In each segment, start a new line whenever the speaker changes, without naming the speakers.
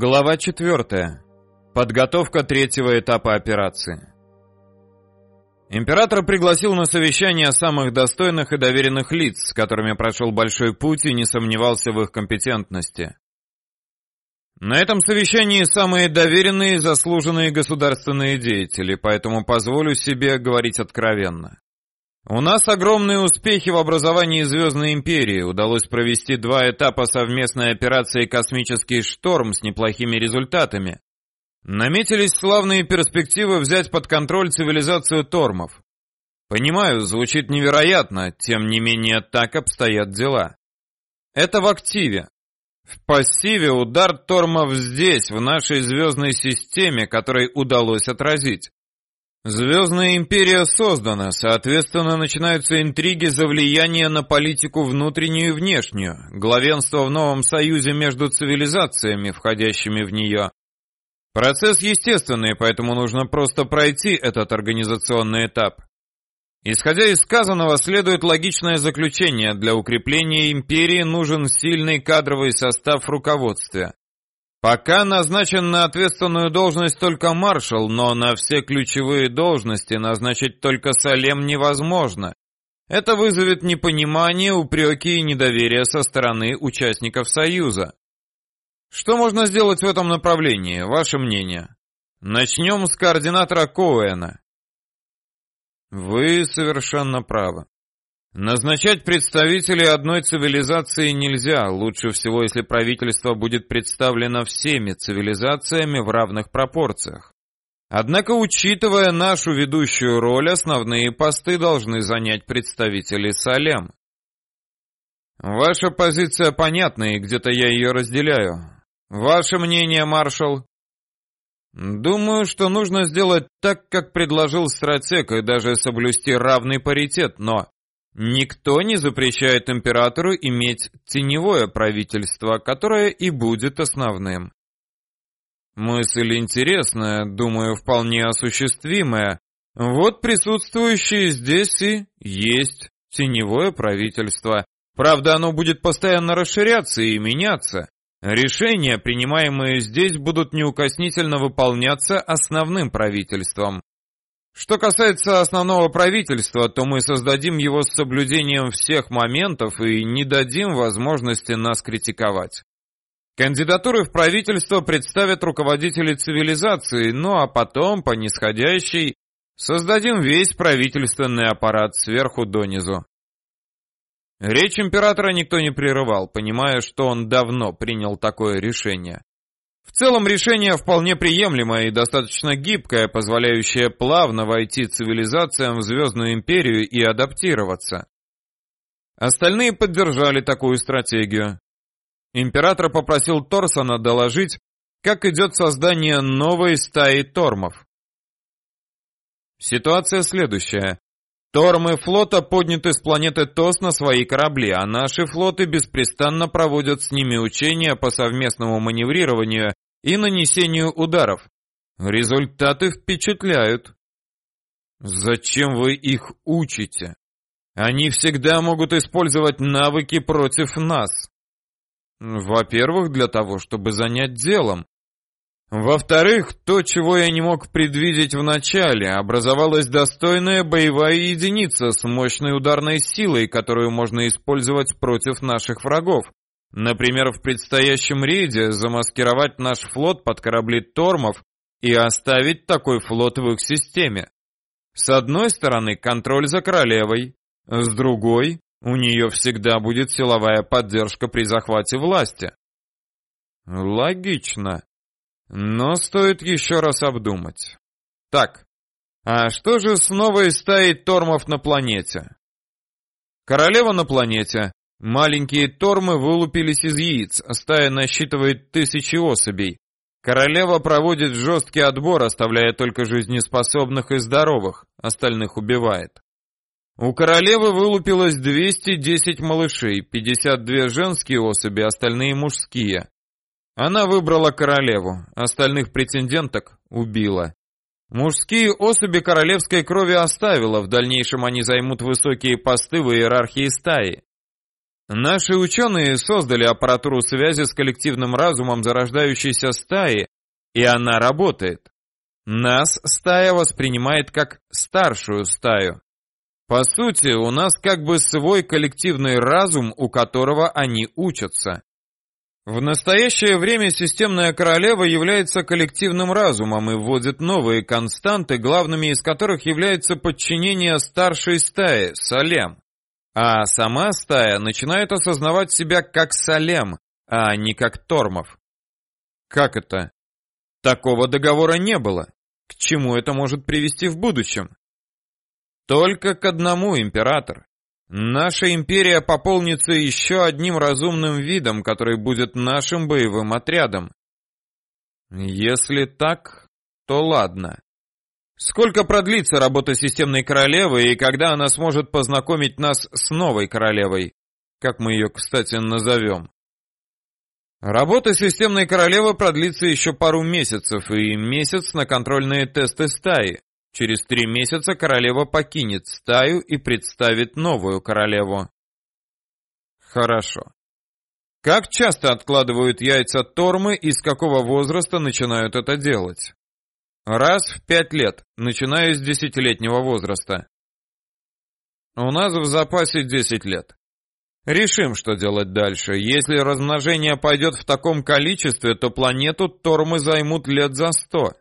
Глава 4. Подготовка третьего этапа операции. Император пригласил на совещание самых достойных и доверенных лиц, с которыми прошел большой путь и не сомневался в их компетентности. На этом совещании самые доверенные и заслуженные государственные деятели, поэтому позволю себе говорить откровенно. У нас огромные успехи в образовании Звездной Империи. Удалось провести два этапа совместной операции «Космический шторм» с неплохими результатами. Наметились славные перспективы взять под контроль цивилизацию Тормов. Понимаю, звучит невероятно, тем не менее так обстоят дела. Это в активе. В пассиве удар Тормов здесь, в нашей звездной системе, который удалось отразить. Звездная империя создана, соответственно, начинаются интриги за влияние на политику внутреннюю и внешнюю, главенство в новом союзе между цивилизациями, входящими в нее. Процесс естественный, поэтому нужно просто пройти этот организационный этап. Исходя из сказанного, следует логичное заключение. Для укрепления империи нужен сильный кадровый состав в руководстве. Пока назначен на ответственную должность только маршал, но на все ключевые должности назначить только Салем невозможно. Это вызовет непонимание, упреки и недоверие со стороны участников Союза. Что можно сделать в этом направлении, ваше мнение? Начнем с координатора Коуэна. Вы совершенно правы. Назначать представителей одной цивилизации нельзя, лучше всего, если правительство будет представлено всеми цивилизациями в равных пропорциях. Однако, учитывая нашу ведущую роль, основные посты должны занять представители Салем. Ваша позиция понятна, и где-то я ее разделяю. Ваше мнение, маршал? Думаю, что нужно сделать так, как предложил стратег, и даже соблюсти равный паритет, но Никто не запрещает императору иметь теневое правительство, которое и будет основным. Мысль интересная, думаю, вполне осуществимая. Вот присутствующие здесь и есть теневое правительство. Правда, оно будет постоянно расширяться и меняться. Решения, принимаемые здесь, будут неукоснительно выполняться основным правительством. Что касается основного правительства, то мы создадим его с соблюдением всех моментов и не дадим возможности нас критиковать. Кандидатуры в правительство представят руководители цивилизации, ну а потом, по нисходящей, создадим весь правительственный аппарат сверху донизу. Речь императора никто не прерывал, понимая, что он давно принял такое решение. В целом решение вполне приемлемое и достаточно гибкое, позволяющее плавно войти цивилизациям в Звездную Империю и адаптироваться. Остальные поддержали такую стратегию. Император попросил Торсона доложить, как идет создание новой стаи тормов. Ситуация следующая. Тормы флота подняты с планеты ТОС на свои корабли, а наши флоты беспрестанно проводят с ними учения по совместному маневрированию и нанесению ударов. Результаты впечатляют. Зачем вы их учите? Они всегда могут использовать навыки против нас. Во-первых, для того, чтобы занять делом, во-вторых, то, чего я не мог предвидеть в начале, образовалась достойная боевая единица с мощной ударной силой, которую можно использовать против наших врагов. Например, в предстоящем рейде замаскировать наш флот под корабли Тормов и оставить такой флот в их системе. С одной стороны, контроль за королевой, с другой, у нее всегда будет силовая поддержка при захвате власти. Логично. Но стоит еще раз обдумать. Так, а что же с новой стаей тормов на планете? Королева на планете. Маленькие тормы вылупились из яиц, стая насчитывает тысячи особей. Королева проводит жесткий отбор, оставляя только жизнеспособных и здоровых, остальных убивает. У королевы вылупилось 210 малышей, 52 женские особи, остальные мужские. Она выбрала королеву, остальных претенденток убила. Мужские особи королевской крови оставила, в дальнейшем они займут высокие посты в иерархии стаи. Наши ученые создали аппаратуру связи с коллективным разумом зарождающейся стаи, и она работает. Нас стая воспринимает как старшую стаю. По сути, у нас как бы свой коллективный разум, у которого они учатся. В настоящее время системная королева является коллективным разумом и вводит новые константы, главными из которых является подчинение старшей стаи, Салем. А сама стая начинает осознавать себя как Салем, а не как Тормов. Как это? Такого договора не было. К чему это может привести в будущем? Только к одному, император. Наша империя пополнится еще одним разумным видом, который будет нашим боевым отрядом. Если так, то ладно. Сколько продлится работа системной королевы и когда она сможет познакомить нас с новой королевой? Как мы ее, кстати, назовем? Работа системной королевы продлится еще пару месяцев и месяц на контрольные тесты стаи. Через три месяца королева покинет стаю и представит новую королеву. Хорошо. Как часто откладывают яйца тормы и с какого возраста начинают это делать? Раз в пять лет, начиная с десятилетнего возраста. У нас в запасе десять лет. Решим, что делать дальше. Если размножение пойдет в таком количестве, то планету Тормы займут лет за сто.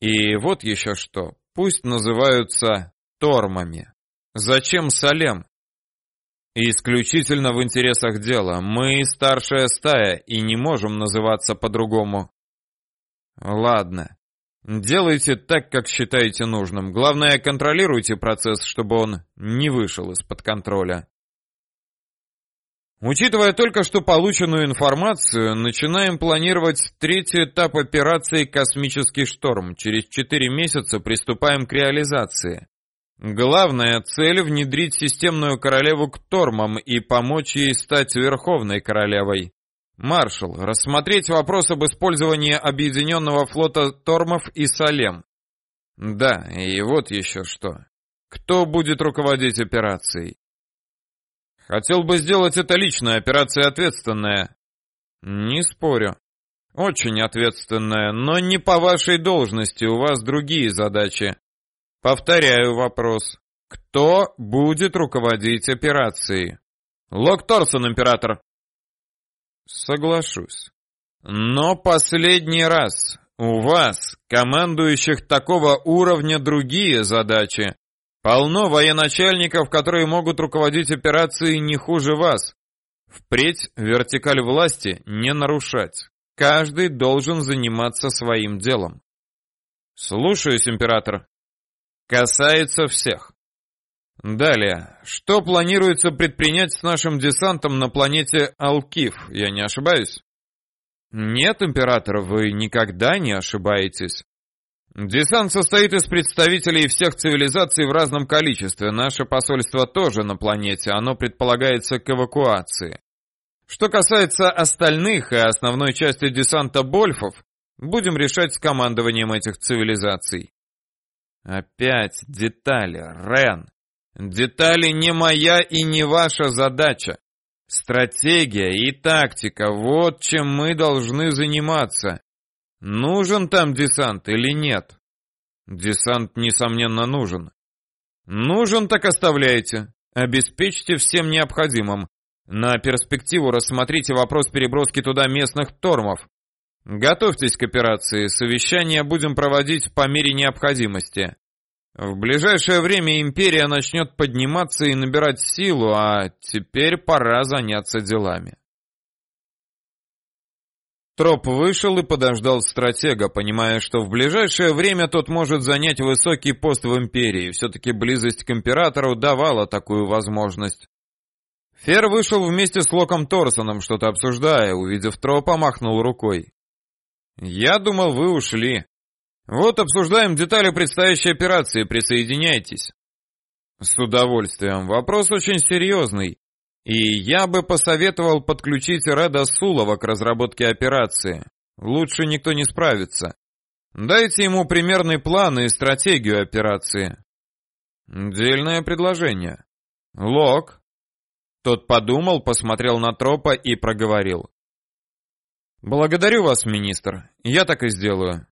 И вот еще что. Пусть называются тормами. Зачем Салем? Исключительно в интересах дела. Мы старшая стая и не можем называться по-другому. Ладно. Делайте так, как считаете нужным. Главное, контролируйте процесс, чтобы он не вышел из-под контроля. Учитывая только что полученную информацию, начинаем планировать третий этап операции «Космический шторм». Через четыре месяца приступаем к реализации. Главная цель — внедрить системную королеву к Тормам и помочь ей стать Верховной Королевой. Маршал, рассмотреть вопрос об использовании объединенного флота Тормов и Салем. Да, и вот еще что. Кто будет руководить операцией? Хотел бы сделать это лично, операция ответственная. Не спорю. Очень ответственная, но не по вашей должности, у вас другие задачи. Повторяю вопрос. Кто будет руководить операцией? Лок Торсон, император. Соглашусь. Но последний раз. У вас, командующих такого уровня, другие задачи. Полно военачальников, которые могут руководить операцией не хуже вас. Впредь вертикаль власти не нарушать. Каждый должен заниматься своим делом. Слушаюсь, император. Касается всех. Далее. Что планируется предпринять с нашим десантом на планете Алкив? Я не ошибаюсь? Нет, император, вы никогда не ошибаетесь. Десант состоит из представителей всех цивилизаций в разном количестве. Наше посольство тоже на планете, оно предполагается к эвакуации. Что касается остальных и основной части десанта Больфов, будем решать с командованием этих цивилизаций. Опять детали, Рен. Детали не моя и не ваша задача. Стратегия и тактика – вот чем мы должны заниматься. Нужен там десант или нет? Десант, несомненно, нужен. Нужен, так оставляйте. Обеспечьте всем необходимым. На перспективу рассмотрите вопрос переброски туда местных тормов. Готовьтесь к операции, совещания будем проводить по мере необходимости. В ближайшее время империя начнет подниматься и набирать силу, а теперь пора заняться делами. Троп вышел и подождал стратега, понимая, что в ближайшее время тот может занять высокий пост в империи. Все-таки близость к императору давала такую возможность. Фер вышел вместе с Локом Торсоном, что-то обсуждая, увидев тропа, махнул рукой. «Я думал, вы ушли. Вот обсуждаем детали предстоящей операции, присоединяйтесь». «С удовольствием. Вопрос очень серьезный. И я бы посоветовал подключить Реда Сулова к разработке операции. Лучше никто не справится. Дайте ему примерный план и стратегию операции. Дельное предложение. Лок. Тот подумал, посмотрел на Тропа и проговорил. «Благодарю вас, министр. Я так и сделаю».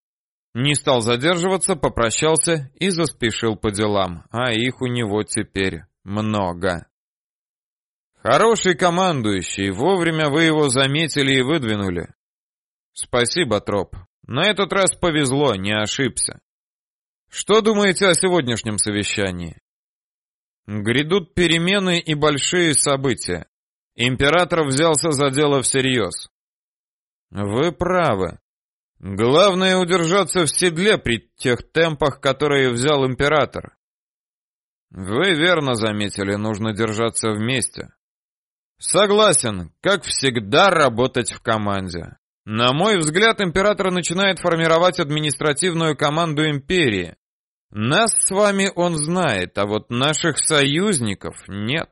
Не стал задерживаться, попрощался и заспешил по делам, а их у него теперь много. Хороший командующий, вовремя вы его заметили и выдвинули. Спасибо, Троп. На этот раз повезло, не ошибся. Что думаете о сегодняшнем совещании? Грядут перемены и большие события. Император взялся за дело всерьез. Вы правы. Главное удержаться в седле при тех темпах, которые взял император. Вы верно заметили, нужно держаться вместе. Согласен, как всегда работать в команде. На мой взгляд, император начинает формировать административную команду империи. Нас с вами он знает, а вот наших союзников нет.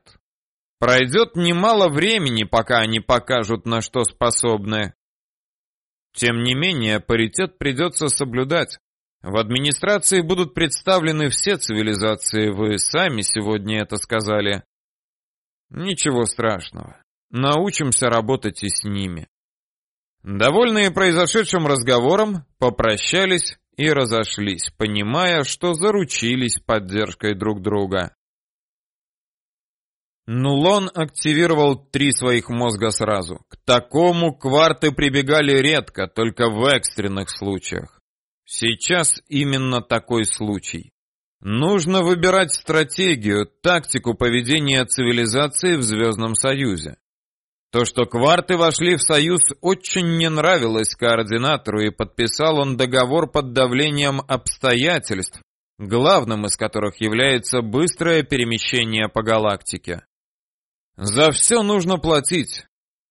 Пройдет немало времени, пока они покажут, на что способны. Тем не менее, паритет придется соблюдать. В администрации будут представлены все цивилизации, вы сами сегодня это сказали. Ничего страшного. Научимся работать и с ними. Довольные произошедшим разговором, попрощались и разошлись, понимая, что заручились поддержкой друг друга. Нулон активировал три своих мозга сразу. К такому кварты прибегали редко, только в экстренных случаях. Сейчас именно такой случай. Нужно выбирать стратегию, тактику поведения цивилизации в Звездном Союзе. То, что кварты вошли в Союз, очень не нравилось координатору, и подписал он договор под давлением обстоятельств, главным из которых является быстрое перемещение по галактике. За все нужно платить.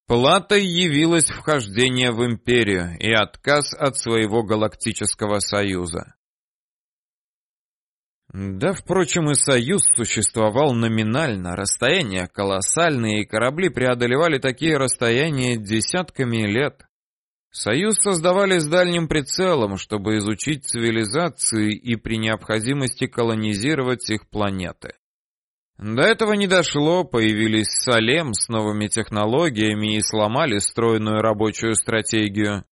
Платой явилось вхождение в империю и отказ от своего галактического союза. Да, впрочем, и союз существовал номинально, расстояния колоссальные, и корабли преодолевали такие расстояния десятками лет. Союз создавали с дальним прицелом, чтобы изучить цивилизации и при необходимости колонизировать их планеты. До этого не дошло, появились Салем с новыми технологиями и сломали стройную рабочую стратегию.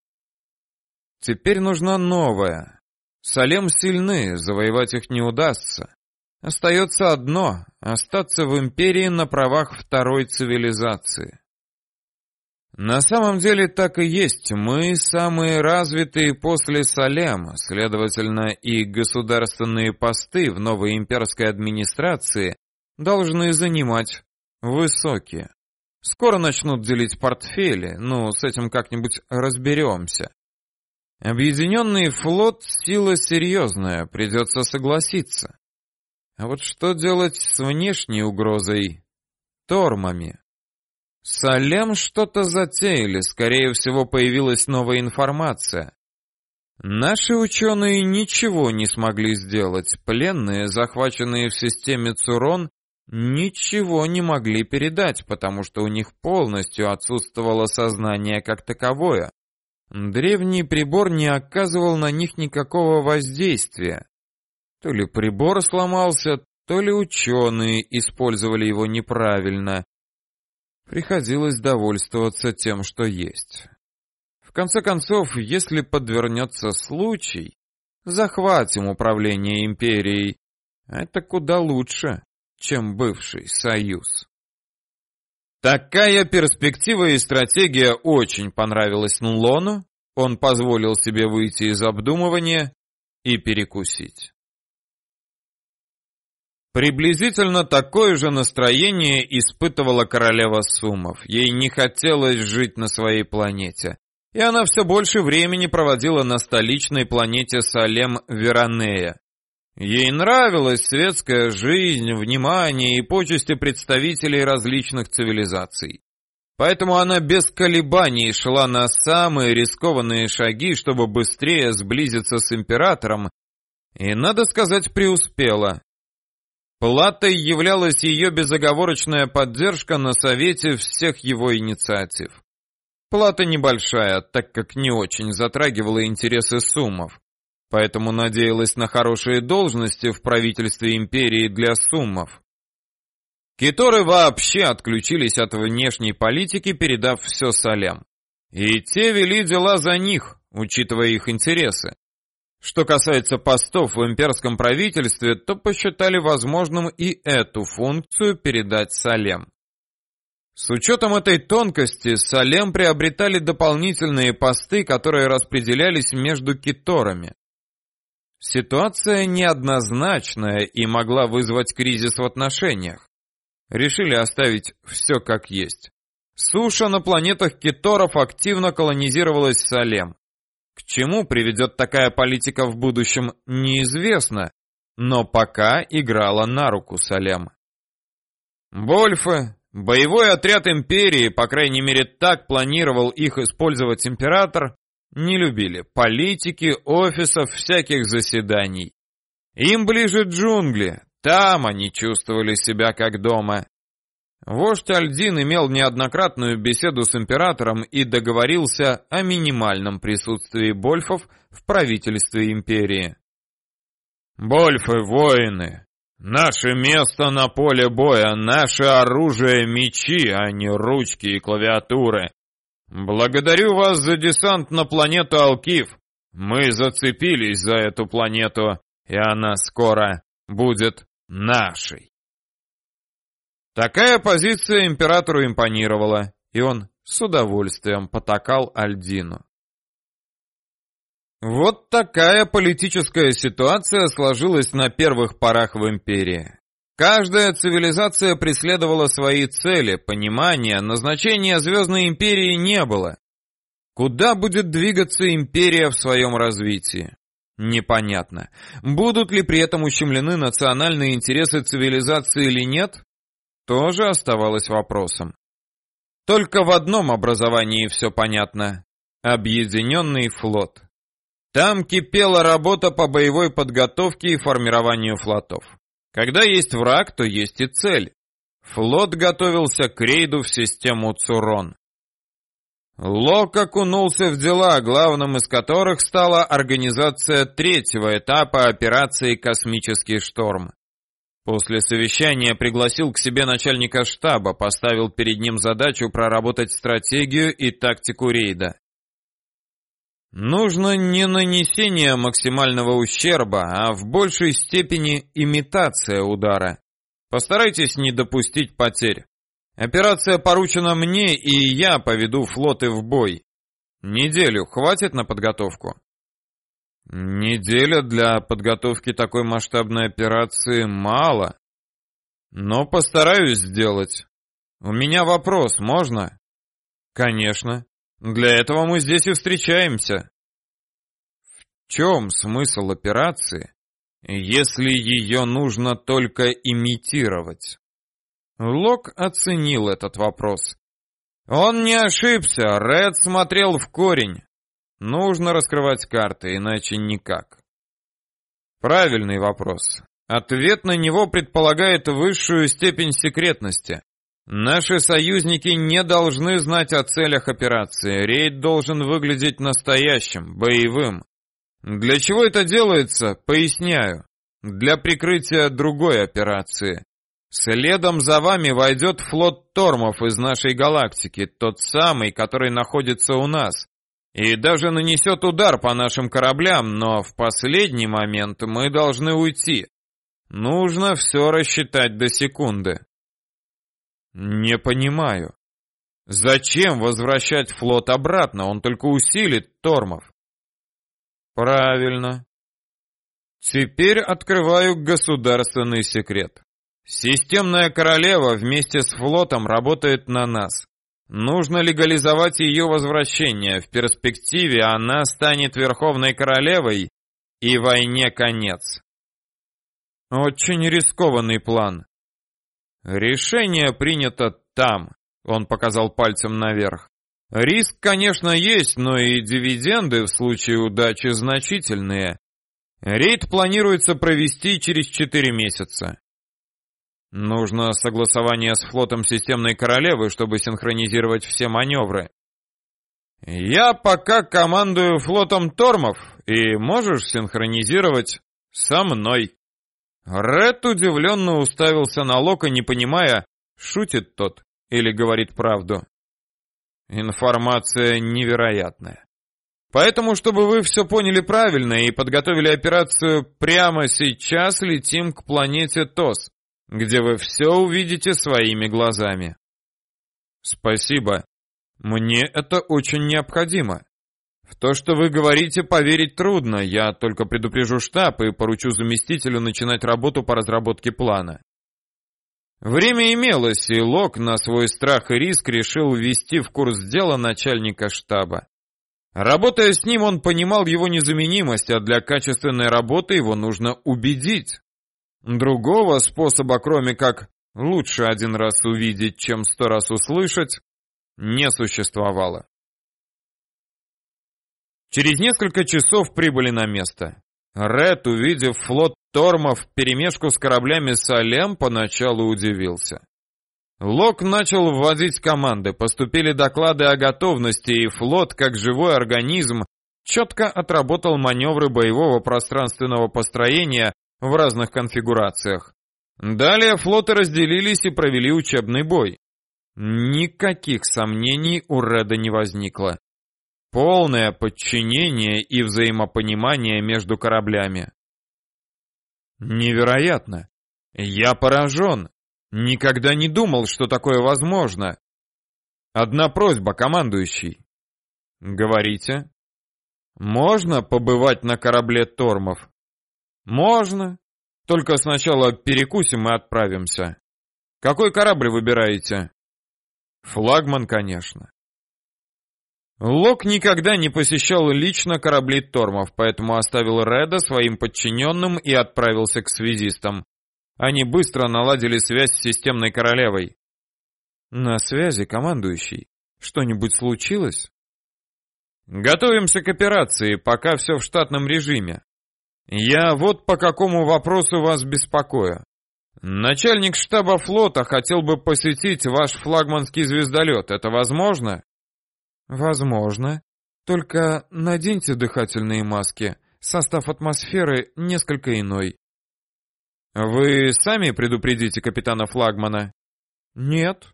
Теперь нужна новая, Салем сильны, завоевать их не удастся. Остается одно — остаться в империи на правах второй цивилизации. На самом деле так и есть. Мы самые развитые после Салема, следовательно, и государственные посты в новой имперской администрации должны занимать высокие. Скоро начнут делить портфели, ну, с этим как-нибудь разберемся. Объединенный флот — сила серьезная, придется согласиться. А вот что делать с внешней угрозой? Тормами. Салем что-то затеяли, скорее всего, появилась новая информация. Наши ученые ничего не смогли сделать. Пленные, захваченные в системе Цурон, ничего не могли передать, потому что у них полностью отсутствовало сознание как таковое. Древний прибор не оказывал на них никакого воздействия. То ли прибор сломался, то ли ученые использовали его неправильно. Приходилось довольствоваться тем, что есть. В конце концов, если подвернется случай, захватим управление империей. Это куда лучше, чем бывший союз. Такая перспектива и стратегия очень понравилась Нлону, он позволил себе выйти из обдумывания и перекусить. Приблизительно такое же настроение испытывала королева Сумов. Ей не хотелось жить на своей планете. И она все больше времени проводила на столичной планете Салем Веранея. Ей нравилась светская жизнь, внимание и почести представителей различных цивилизаций. Поэтому она без колебаний шла на самые рискованные шаги, чтобы быстрее сблизиться с императором, и, надо сказать, преуспела. Платой являлась ее безоговорочная поддержка на совете всех его инициатив. Плата небольшая, так как не очень затрагивала интересы суммов поэтому надеялась на хорошие должности в правительстве империи для суммов. Киторы вообще отключились от внешней политики, передав все Салем. И те вели дела за них, учитывая их интересы. Что касается постов в имперском правительстве, то посчитали возможным и эту функцию передать Салем. С учетом этой тонкости, Салем приобретали дополнительные посты, которые распределялись между киторами. Ситуация неоднозначная и могла вызвать кризис в отношениях. Решили оставить все как есть. Суша на планетах киторов активно колонизировалась Салем. К чему приведет такая политика в будущем, неизвестно, но пока играла на руку Салем. Больфы, Боевой отряд империи, по крайней мере так планировал их использовать император, не любили политики, офисов, всяких заседаний. Им ближе джунгли, там они чувствовали себя как дома. Вождь Альдин имел неоднократную беседу с императором и договорился о минимальном присутствии больфов в правительстве империи. «Больфы — воины, Наше место на поле боя, наше оружие — мечи, а не ручки и клавиатуры. Благодарю вас за десант на планету Алкив. Мы зацепились за эту планету, и она скоро будет нашей. Такая позиция императору импонировала, и он с удовольствием потакал Альдину. Вот такая политическая ситуация сложилась на первых порах в империи. Каждая цивилизация преследовала свои цели, понимания, назначения Звездной империи не было. Куда будет двигаться империя в своем развитии? Непонятно. Будут ли при этом ущемлены национальные интересы цивилизации или нет? Тоже оставалось вопросом. Только в одном образовании все понятно. Объединенный флот. Там кипела работа по боевой подготовке и формированию флотов. Когда есть враг, то есть и цель. Флот готовился к рейду в систему Цурон. Лок окунулся в дела, главным из которых стала организация третьего этапа операции «Космический шторм». После совещания пригласил к себе начальника штаба, поставил перед ним задачу проработать стратегию и тактику рейда. Нужно не нанесение максимального ущерба, а в большей степени имитация удара. Постарайтесь не допустить потерь. Операция поручена мне, и я поведу флоты в бой. Неделю хватит на подготовку? Неделя для подготовки такой масштабной операции мало. Но постараюсь сделать. У меня вопрос, можно? Конечно. Для этого мы здесь и встречаемся. В чем смысл операции, если ее нужно только имитировать? Лок оценил этот вопрос. Он не ошибся, Ред смотрел в корень. Нужно раскрывать карты, иначе никак. Правильный вопрос. Ответ на него предполагает высшую степень секретности. Наши союзники не должны знать о целях операции. Рейд должен выглядеть настоящим, боевым. Для чего это делается, поясняю. Для прикрытия другой операции. Следом за вами войдет флот Тормов из нашей галактики, тот самый, который находится у нас. И даже нанесет удар по нашим кораблям, но в последний момент мы должны уйти. Нужно все рассчитать до секунды. Не понимаю. Зачем возвращать флот обратно? Он только усилит Тормов. Правильно. Теперь открываю государственный секрет. Системная королева вместе с флотом работает на нас. Нужно легализовать ее возвращение. В перспективе она станет верховной королевой, и войне конец. Очень рискованный план. Решение принято там, он показал пальцем наверх. Риск, конечно, есть, но и дивиденды в случае удачи значительные. Рейд планируется провести через 4 месяца. Нужно согласование с флотом системной королевы, чтобы синхронизировать все маневры. Я пока командую флотом Тормов, и можешь синхронизировать со мной. Ред удивленно уставился на Лока, не понимая, Шутит тот или говорит правду? Информация невероятная. Поэтому, чтобы вы все поняли правильно и подготовили операцию, прямо сейчас летим к планете ТОС, где вы все увидите своими глазами. Спасибо. Мне это очень необходимо. В то, что вы говорите, поверить трудно. Я только предупрежу штаб и поручу заместителю начинать работу по разработке плана. Время имелось, и Лок на свой страх и риск решил ввести в курс дела начальника штаба. Работая с ним, он понимал его незаменимость, а для качественной работы его нужно убедить. Другого способа, кроме как лучше один раз увидеть, чем сто раз услышать, не существовало. Через несколько часов прибыли на место. Ред, увидев флот Тормов вперемешку с кораблями Салем, поначалу удивился. Лок начал вводить команды, поступили доклады о готовности, и флот, как живой организм, четко отработал маневры боевого пространственного построения в разных конфигурациях. Далее флоты разделились и провели учебный бой. Никаких сомнений у Реда не возникло. Полное подчинение и взаимопонимание между кораблями. Невероятно! Я поражен! Никогда не думал, что такое возможно. Одна просьба, командующий. Говорите. Можно побывать на корабле Тормов? Можно. Только сначала перекусим и отправимся. Какой корабль выбираете? Флагман, конечно. Лок никогда не посещал лично корабли Тормов, поэтому оставил Реда своим подчиненным и отправился к связистам. Они быстро наладили связь с системной королевой. На связи, командующий. Что-нибудь случилось? Готовимся к операции, пока все в штатном режиме. Я вот по какому вопросу вас беспокою. Начальник штаба флота хотел бы посетить ваш флагманский звездолет. Это возможно? Возможно. Только наденьте дыхательные маски. Состав атмосферы несколько иной. Вы сами предупредите капитана флагмана? Нет.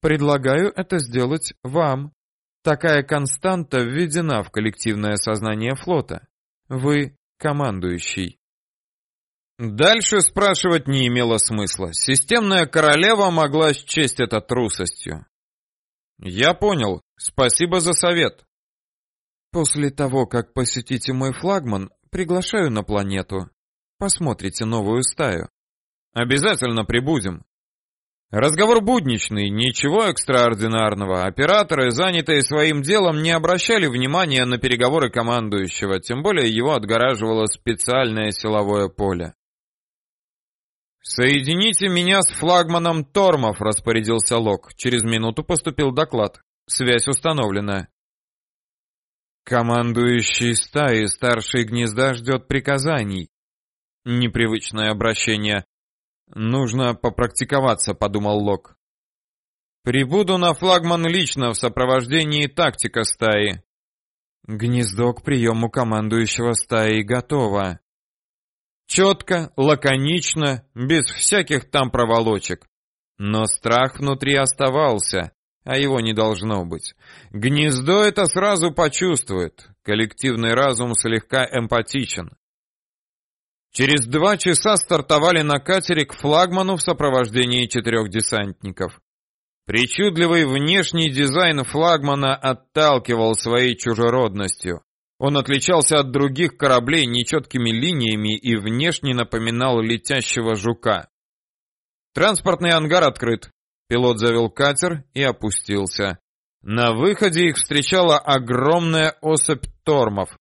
Предлагаю это сделать вам. Такая константа введена в коллективное сознание флота. Вы командующий. Дальше спрашивать не имело смысла. Системная королева могла счесть это трусостью. Я понял. Спасибо за совет. После того, как посетите мой флагман, приглашаю на планету. Посмотрите новую стаю. Обязательно прибудем. Разговор будничный, ничего экстраординарного. Операторы, занятые своим делом, не обращали внимания на переговоры командующего, тем более его отгораживало специальное силовое поле. «Соедините меня с флагманом Тормов», — распорядился Лок. Через минуту поступил доклад. Связь установлена. Командующий стаи старший гнезда ждет приказаний. Непривычное обращение. Нужно попрактиковаться, подумал Лок. Прибуду на флагман лично в сопровождении тактика стаи. Гнездо к приему командующего стаи готово. Четко, лаконично, без всяких там проволочек. Но страх внутри оставался, а его не должно быть. Гнездо это сразу почувствует. Коллективный разум слегка эмпатичен. Через два часа стартовали на катере к флагману в сопровождении четырех десантников. Причудливый внешний дизайн флагмана отталкивал своей чужеродностью. Он отличался от других кораблей нечеткими линиями и внешне напоминал летящего жука. Транспортный ангар открыт. Пилот завел катер и опустился. На выходе их встречала огромная особь тормов.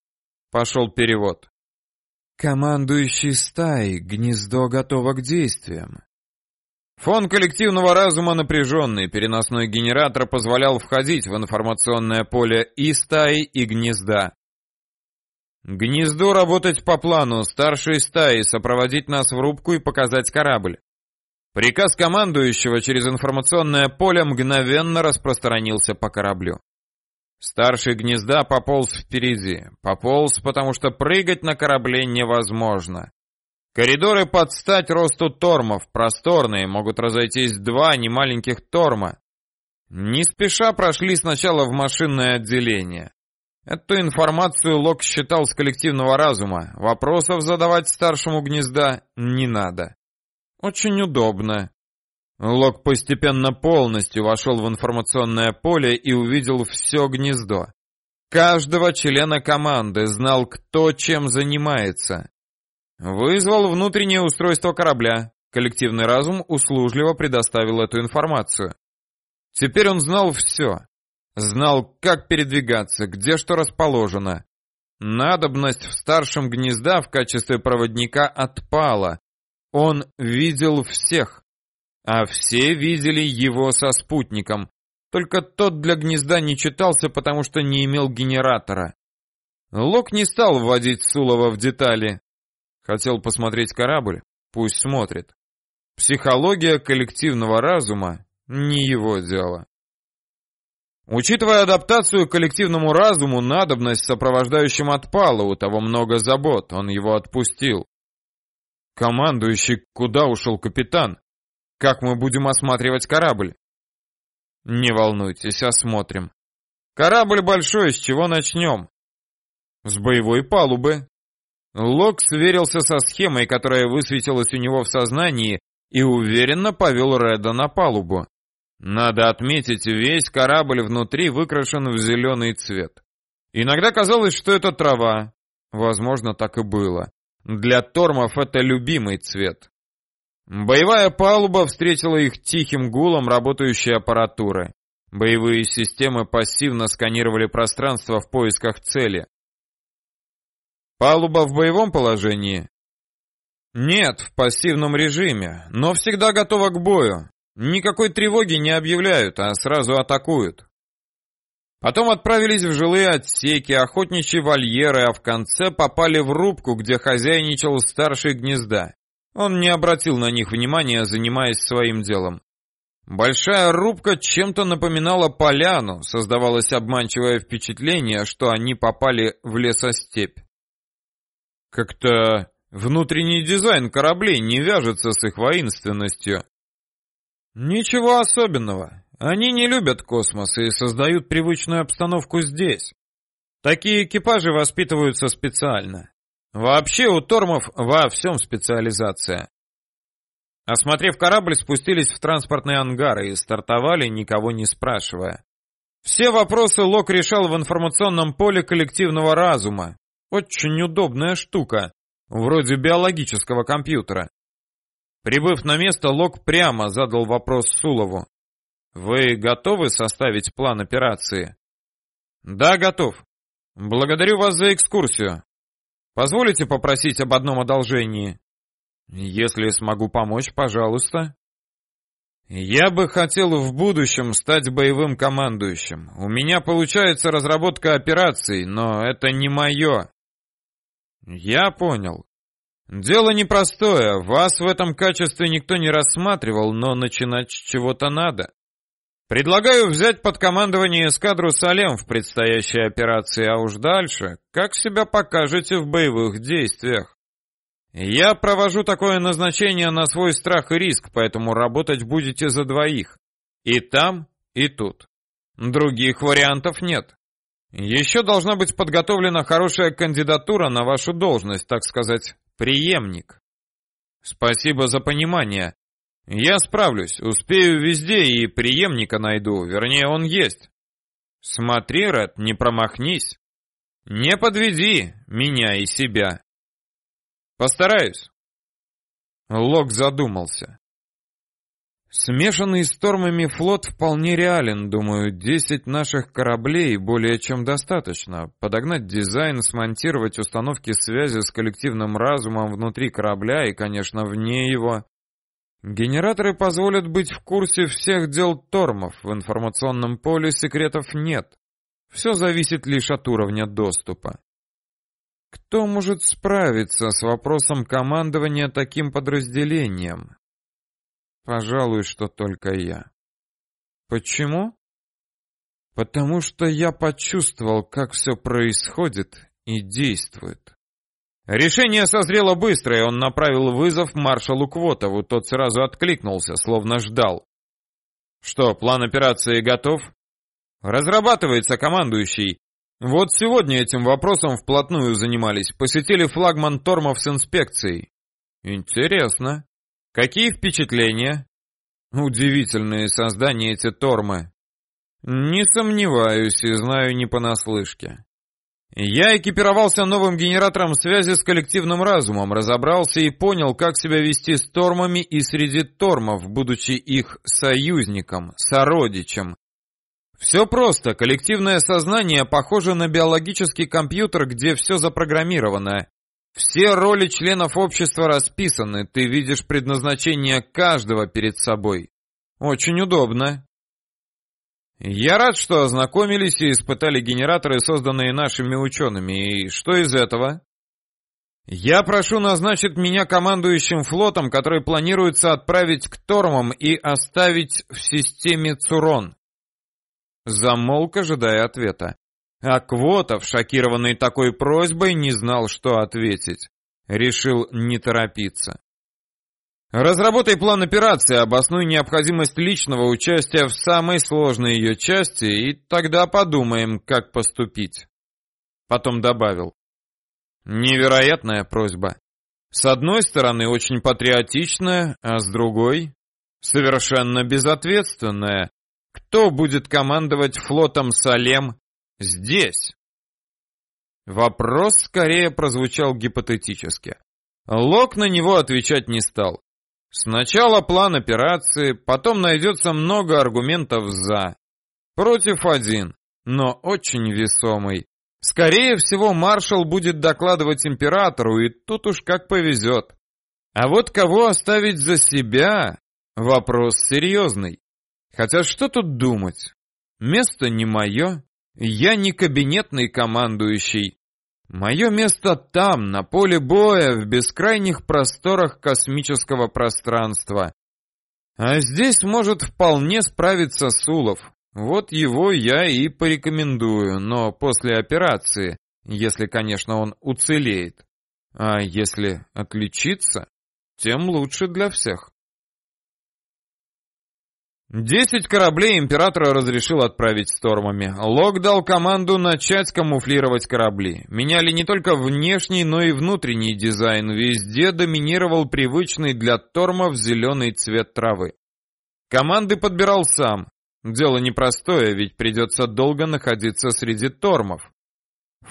Пошел перевод. Командующий стаей, гнездо готово к действиям. Фон коллективного разума напряженный, переносной генератор позволял входить в информационное поле и стаи, и гнезда. Гнезду работать по плану, старшей стаи сопроводить нас в рубку и показать корабль. Приказ командующего через информационное поле мгновенно распространился по кораблю. Старший гнезда пополз впереди. Пополз, потому что прыгать на корабле невозможно. Коридоры под стать росту тормов, просторные, могут разойтись два немаленьких торма. Не спеша прошли сначала в машинное отделение. Эту информацию Лок считал с коллективного разума. Вопросов задавать старшему гнезда не надо. Очень удобно. Лок постепенно полностью вошел в информационное поле и увидел все гнездо. Каждого члена команды знал, кто чем занимается. Вызвал внутреннее устройство корабля. Коллективный разум услужливо предоставил эту информацию. Теперь он знал все. Знал, как передвигаться, где что расположено. Надобность в старшем гнезда в качестве проводника отпала. Он видел всех. А все видели его со спутником. Только тот для гнезда не читался, потому что не имел генератора. Лок не стал вводить Сулова в детали. Хотел посмотреть корабль? Пусть смотрит. Психология коллективного разума не его дело. Учитывая адаптацию к коллективному разуму, надобность сопровождающим отпала, у того много забот, он его отпустил. Командующий, куда ушел капитан? Как мы будем осматривать корабль? Не волнуйтесь, осмотрим. Корабль большой, с чего начнем? С боевой палубы. Лок сверился со схемой, которая высветилась у него в сознании, и уверенно повел Реда на палубу. Надо отметить, весь корабль внутри выкрашен в зеленый цвет. Иногда казалось, что это трава. Возможно, так и было. Для тормов это любимый цвет. Боевая палуба встретила их тихим гулом работающей аппаратуры. Боевые системы пассивно сканировали пространство в поисках цели. Палуба в боевом положении? Нет, в пассивном режиме, но всегда готова к бою. Никакой тревоги не объявляют, а сразу атакуют. Потом отправились в жилые отсеки, охотничьи вольеры, а в конце попали в рубку, где хозяйничал старший гнезда. Он не обратил на них внимания, занимаясь своим делом. Большая рубка чем-то напоминала поляну, создавалось обманчивое впечатление, что они попали в лесостепь. Как-то внутренний дизайн кораблей не вяжется с их воинственностью. Ничего особенного. Они не любят космос и создают привычную обстановку здесь. Такие экипажи воспитываются специально. Вообще у тормов во всем специализация. Осмотрев корабль, спустились в транспортные ангары и стартовали, никого не спрашивая. Все вопросы Лок решал в информационном поле коллективного разума. Очень удобная штука, вроде биологического компьютера. Прибыв на место, Лок прямо задал вопрос Сулову. «Вы готовы составить план операции?» «Да, готов. Благодарю вас за экскурсию. Позволите попросить об одном одолжении?» «Если смогу помочь, пожалуйста». «Я бы хотел в будущем стать боевым командующим. У меня получается разработка операций, но это не мое». «Я понял. Дело непростое, вас в этом качестве никто не рассматривал, но начинать с чего-то надо. Предлагаю взять под командование эскадру Салем в предстоящей операции, а уж дальше, как себя покажете в боевых действиях. Я провожу такое назначение на свой страх и риск, поэтому работать будете за двоих. И там, и тут. Других вариантов нет. Еще должна быть подготовлена хорошая кандидатура на вашу должность, так сказать, преемник. Спасибо за понимание. Я справлюсь, успею везде и преемника найду, вернее, он есть. Смотри, Ред, не промахнись. Не подведи меня и себя. Постараюсь. Лок задумался. Смешанный с тормами флот вполне реален, думаю, 10 наших кораблей более чем достаточно. Подогнать дизайн, смонтировать установки связи с коллективным разумом внутри корабля и, конечно, вне его. Генераторы позволят быть в курсе всех дел тормов, в информационном поле секретов нет. Все зависит лишь от уровня доступа. Кто может справиться с вопросом командования таким подразделением? Пожалуй, что только я. Почему? Потому что я почувствовал, как все происходит и действует. Решение созрело быстро, и он направил вызов маршалу Квотову. Тот сразу откликнулся, словно ждал. Что, план операции готов? Разрабатывается командующий. Вот сегодня этим вопросом вплотную занимались. Посетили флагман Тормов с инспекцией. Интересно. Какие впечатления? Удивительные создания эти Тормы. Не сомневаюсь и знаю не понаслышке. Я экипировался новым генератором связи с коллективным разумом, разобрался и понял, как себя вести с тормами и среди тормов, будучи их союзником, сородичем. Все просто, коллективное сознание похоже на биологический компьютер, где все запрограммировано. Все роли членов общества расписаны, ты видишь предназначение каждого перед собой. Очень удобно. Я рад, что ознакомились и испытали генераторы, созданные нашими учеными. И что из этого? Я прошу назначить меня командующим флотом, который планируется отправить к Тормам и оставить в системе Цурон. Замолк, ожидая ответа. А Квотов, шокированный такой просьбой, не знал, что ответить. Решил не торопиться. Разработай план операции, обоснуй необходимость личного участия в самой сложной ее части, и тогда подумаем, как поступить. Потом добавил. Невероятная просьба. С одной стороны, очень патриотичная, а с другой — совершенно безответственная. Кто будет командовать флотом Салем здесь? Вопрос скорее прозвучал гипотетически. Лок на него отвечать не стал. Сначала план операции, потом найдется много аргументов «за». Против один, но очень весомый. Скорее всего, маршал будет докладывать императору, и тут уж как повезет. А вот кого оставить за себя — вопрос серьезный. Хотя что тут думать? Место не мое, я не кабинетный командующий, Мое место там, на поле боя, в бескрайних просторах космического пространства. А здесь может вполне справиться Сулов. Вот его я и порекомендую, но после операции, если, конечно, он уцелеет. А если отличится, тем лучше для всех. Десять кораблей императора разрешил отправить стормами. Лок дал команду начать камуфлировать корабли. Меняли не только внешний, но и внутренний дизайн. Везде доминировал привычный для тормов зеленый цвет травы. Команды подбирал сам. Дело непростое, ведь придется долго находиться среди тормов.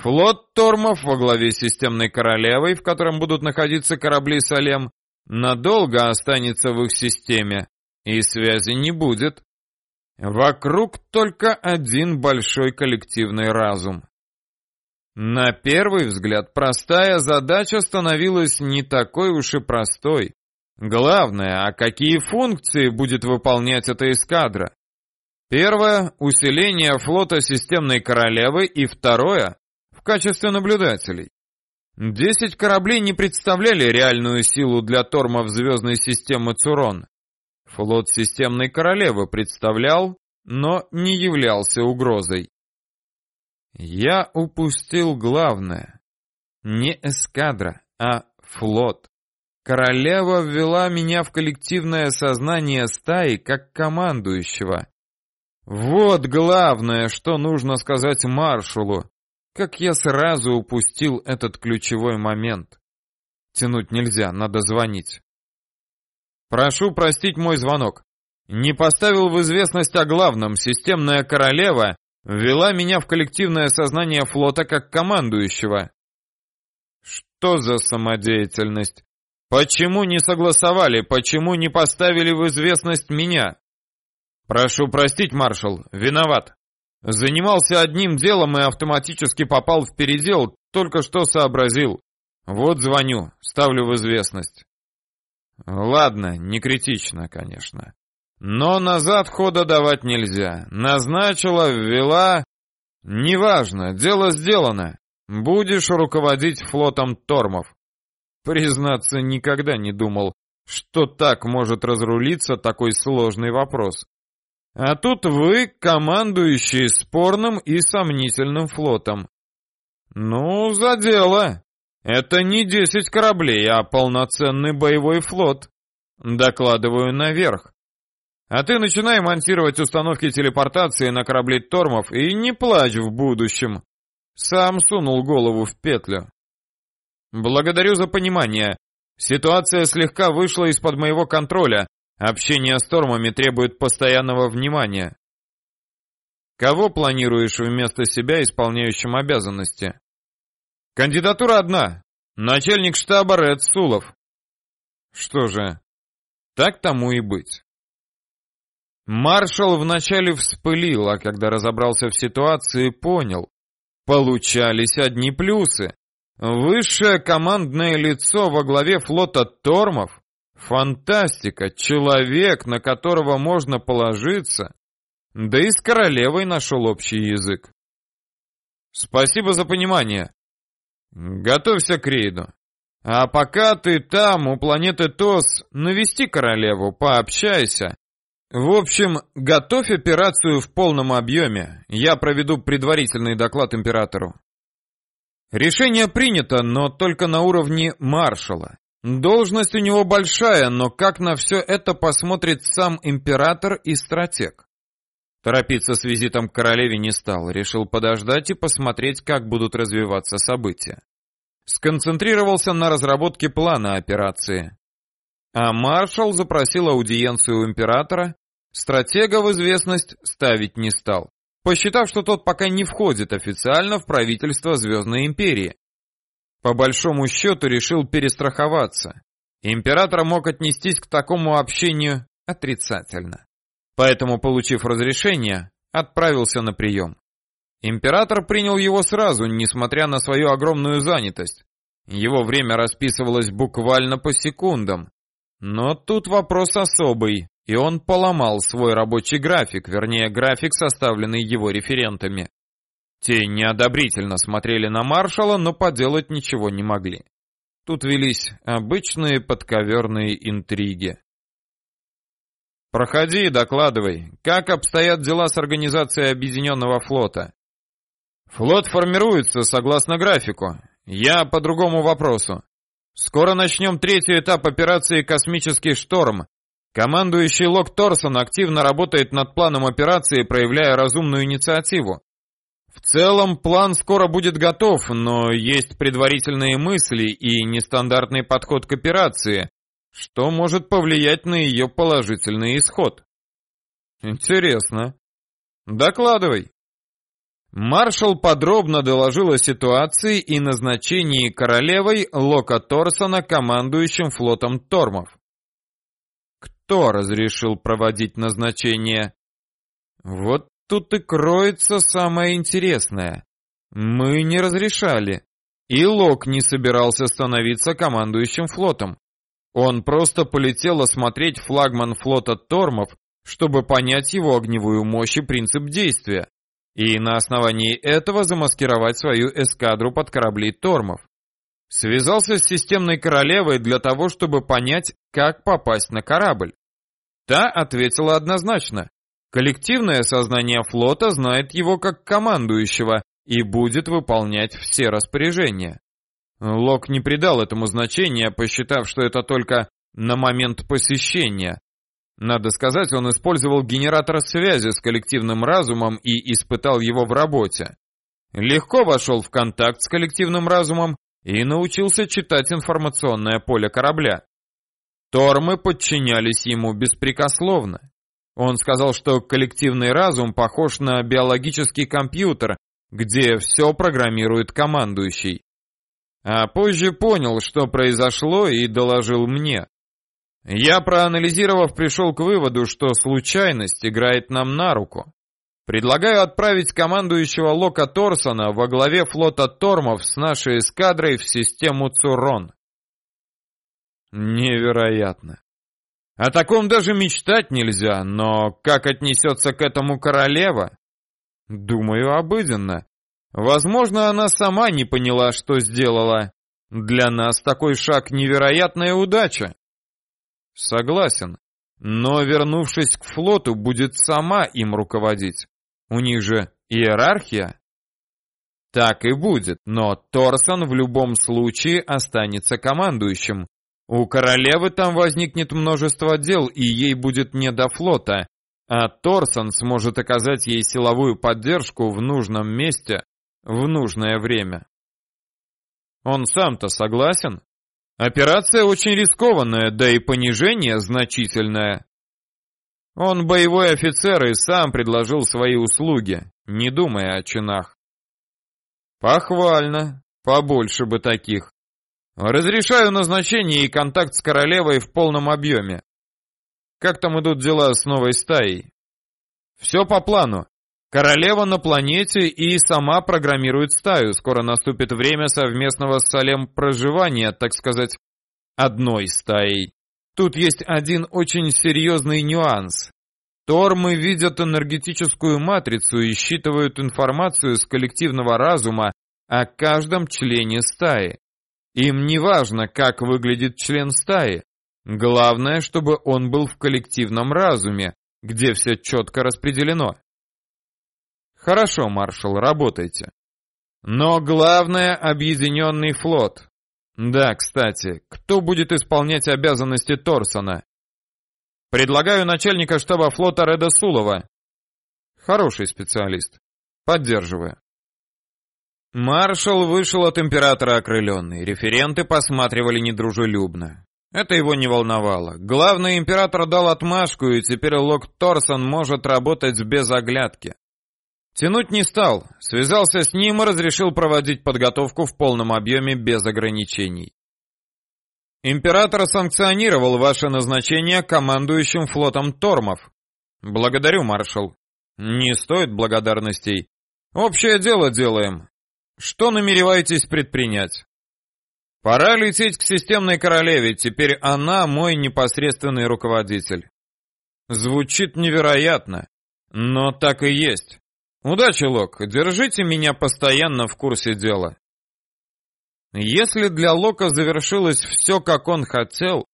Флот тормов во главе системной королевой, в котором будут находиться корабли Салем, надолго останется в их системе, и связи не будет. Вокруг только один большой коллективный разум. На первый взгляд простая задача становилась не такой уж и простой. Главное, а какие функции будет выполнять эта эскадра? Первое — усиление флота системной королевы, и второе — в качестве наблюдателей. Десять кораблей не представляли реальную силу для тормов звездной системы Цурон. Флот системной королевы представлял, но не являлся угрозой. Я упустил главное. Не эскадра, а флот. Королева ввела меня в коллективное сознание стаи как командующего. Вот главное, что нужно сказать маршалу. Как я сразу упустил этот ключевой момент. Тянуть нельзя, надо звонить. Прошу простить мой звонок. Не поставил в известность о главном. Системная королева ввела меня в коллективное сознание флота как командующего. Что за самодеятельность? Почему не согласовали? Почему не поставили в известность меня? Прошу простить, маршал, виноват. Занимался одним делом и автоматически попал в передел, только что сообразил. Вот звоню, ставлю в известность. Ладно, не критично, конечно. Но назад хода давать нельзя. Назначила, ввела... Неважно, дело сделано. Будешь руководить флотом Тормов. Признаться, никогда не думал, что так может разрулиться такой сложный вопрос. А тут вы, командующие спорным и сомнительным флотом. Ну, за дело. Это не десять кораблей, а полноценный боевой флот. Докладываю наверх. А ты начинай монтировать установки телепортации на корабли Тормов и не плачь в будущем. Сам сунул голову в петлю. Благодарю за понимание. Ситуация слегка вышла из-под моего контроля. Общение с Тормами требует постоянного внимания. Кого планируешь вместо себя исполняющим обязанности? Кандидатура одна. Начальник штаба Ред Сулов. Что же, так тому и быть. Маршал вначале вспылил, а когда разобрался в ситуации, понял. Получались одни плюсы. Высшее командное лицо во главе флота Тормов. Фантастика, человек, на которого можно положиться. Да и с королевой нашел общий язык. Спасибо за понимание. Готовься к рейду. А пока ты там, у планеты Тос, навести королеву, пообщайся. В общем, готовь операцию в полном объеме. Я проведу предварительный доклад императору. Решение принято, но только на уровне маршала. Должность у него большая, но как на все это посмотрит сам император и стратег? Торопиться с визитом к королеве не стал, решил подождать и посмотреть, как будут развиваться события. Сконцентрировался на разработке плана операции. А маршал запросил аудиенцию у императора, стратега в известность ставить не стал, посчитав, что тот пока не входит официально в правительство Звездной Империи. По большому счету решил перестраховаться. Император мог отнестись к такому общению отрицательно. Поэтому, получив разрешение, отправился на прием. Император принял его сразу, несмотря на свою огромную занятость. Его время расписывалось буквально по секундам. Но тут вопрос особый, и он поломал свой рабочий график, вернее, график, составленный его референтами. Те неодобрительно смотрели на маршала, но поделать ничего не могли. Тут велись обычные подковерные интриги. Проходи и докладывай, как обстоят дела с организацией Объединенного флота. Флот формируется согласно графику. Я по другому вопросу. Скоро начнем третий этап операции «Космический шторм». Командующий Лок Торсон активно работает над планом операции, проявляя разумную инициативу. В целом, план скоро будет готов, но есть предварительные мысли и нестандартный подход к операции, что может повлиять на ее положительный исход. Интересно. Докладывай. Маршал подробно доложил о ситуации и назначении королевой Лока Торсона командующим флотом Тормов. Кто разрешил проводить назначение? Вот тут и кроется самое интересное. Мы не разрешали, и Лок не собирался становиться командующим флотом. Он просто полетел осмотреть флагман флота Тормов, чтобы понять его огневую мощь и принцип действия, и на основании этого замаскировать свою эскадру под корабли Тормов. Связался с системной королевой для того, чтобы понять, как попасть на корабль. Та ответила однозначно. Коллективное сознание флота знает его как командующего и будет выполнять все распоряжения. Лок не придал этому значения, посчитав, что это только на момент посещения. Надо сказать, он использовал генератор связи с коллективным разумом и испытал его в работе. Легко вошел в контакт с коллективным разумом и научился читать информационное поле корабля. Тормы подчинялись ему беспрекословно. Он сказал, что коллективный разум похож на биологический компьютер, где все программирует командующий. А позже понял, что произошло, и доложил мне. Я, проанализировав, пришел к выводу, что случайность играет нам на руку. Предлагаю отправить командующего Лока Торсона во главе флота Тормов с нашей эскадрой в систему Цурон. Невероятно. О таком даже мечтать нельзя, но как отнесется к этому королева? Думаю, обыденно. Возможно, она сама не поняла, что сделала. Для нас такой шаг невероятная удача. Согласен. Но, вернувшись к флоту, будет сама им руководить. У них же иерархия. Так и будет, но Торсон в любом случае останется командующим. У королевы там возникнет множество дел, и ей будет не до флота, а Торсон сможет оказать ей силовую поддержку в нужном месте в нужное время. Он сам-то согласен? Операция очень рискованная, да и понижение значительное. Он боевой офицер и сам предложил свои услуги, не думая о чинах. Похвально, побольше бы таких. Разрешаю назначение и контакт с королевой в полном объеме. Как там идут дела с новой стаей? Все по плану. Королева на планете и сама программирует стаю. Скоро наступит время совместного с Салем проживания, так сказать, одной стаей. Тут есть один очень серьезный нюанс. Тормы видят энергетическую матрицу и считывают информацию с коллективного разума о каждом члене стаи. Им не важно, как выглядит член стаи. Главное, чтобы он был в коллективном разуме, где все четко распределено. Хорошо, маршал, работайте. Но главное — объединенный флот. Да, кстати, кто будет исполнять обязанности Торсона? Предлагаю начальника штаба флота Реда Сулова. Хороший специалист. Поддерживаю. Маршал вышел от императора окрыленный. Референты посматривали недружелюбно. Это его не волновало. Главный император дал отмашку, и теперь Лок Торсон может работать без оглядки. Тянуть не стал, связался с ним и разрешил проводить подготовку в полном объеме без ограничений. Император санкционировал ваше назначение командующим флотом Тормов. Благодарю, маршал. Не стоит благодарностей. Общее дело делаем. Что намереваетесь предпринять? Пора лететь к системной королеве, теперь она мой непосредственный руководитель. Звучит невероятно, но так и есть. Удачи, Лок, держите меня постоянно в курсе дела. Если для Лока завершилось все, как он хотел,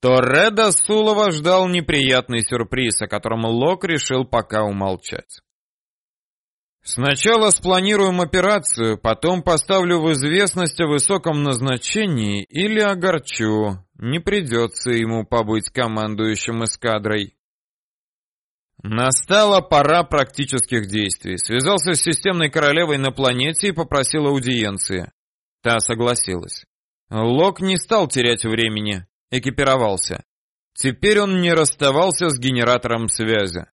то Реда Сулова ждал неприятный сюрприз, о котором Лок решил пока умолчать. Сначала спланируем операцию, потом поставлю в известность о высоком назначении или огорчу. Не придется ему побыть командующим эскадрой. Настала пора практических действий. Связался с системной королевой на планете и попросил аудиенции. Та согласилась. Лок не стал терять времени, экипировался. Теперь он не расставался с генератором связи.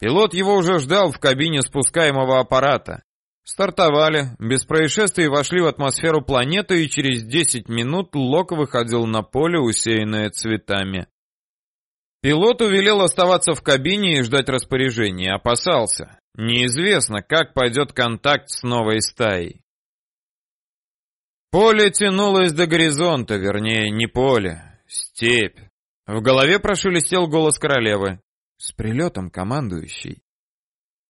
Пилот его уже ждал в кабине спускаемого аппарата. Стартовали, без происшествий вошли в атмосферу планеты, и через 10 минут Лок выходил на поле, усеянное цветами. Пилоту велел оставаться в кабине и ждать распоряжения, опасался. Неизвестно, как пойдет контакт с новой стаей. Поле тянулось до горизонта, вернее, не поле, степь. В голове прошелестел голос королевы. С прилетом, командующий.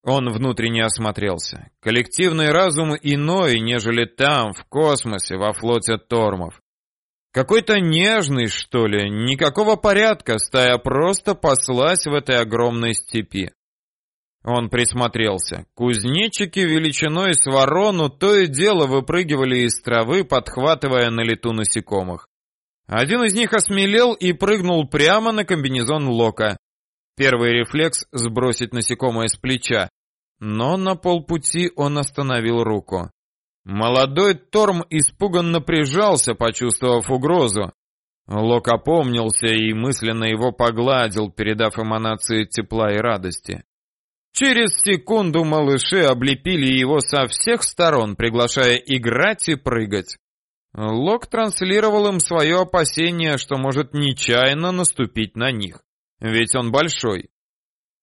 Он внутренне осмотрелся. Коллективный разум иной, нежели там, в космосе, во флоте Тормов. Какой-то нежный, что ли, никакого порядка, стая просто паслась в этой огромной степи. Он присмотрелся. Кузнечики величиной с ворону то и дело выпрыгивали из травы, подхватывая на лету насекомых. Один из них осмелел и прыгнул прямо на комбинезон Лока. Первый рефлекс — сбросить насекомое с плеча. Но на полпути он остановил руку. Молодой Торм испуганно прижался, почувствовав угрозу. Лок опомнился и мысленно его погладил, передав эманации тепла и радости. Через секунду малыши облепили его со всех сторон, приглашая играть и прыгать. Лок транслировал им свое опасение, что может нечаянно наступить на них ведь он большой.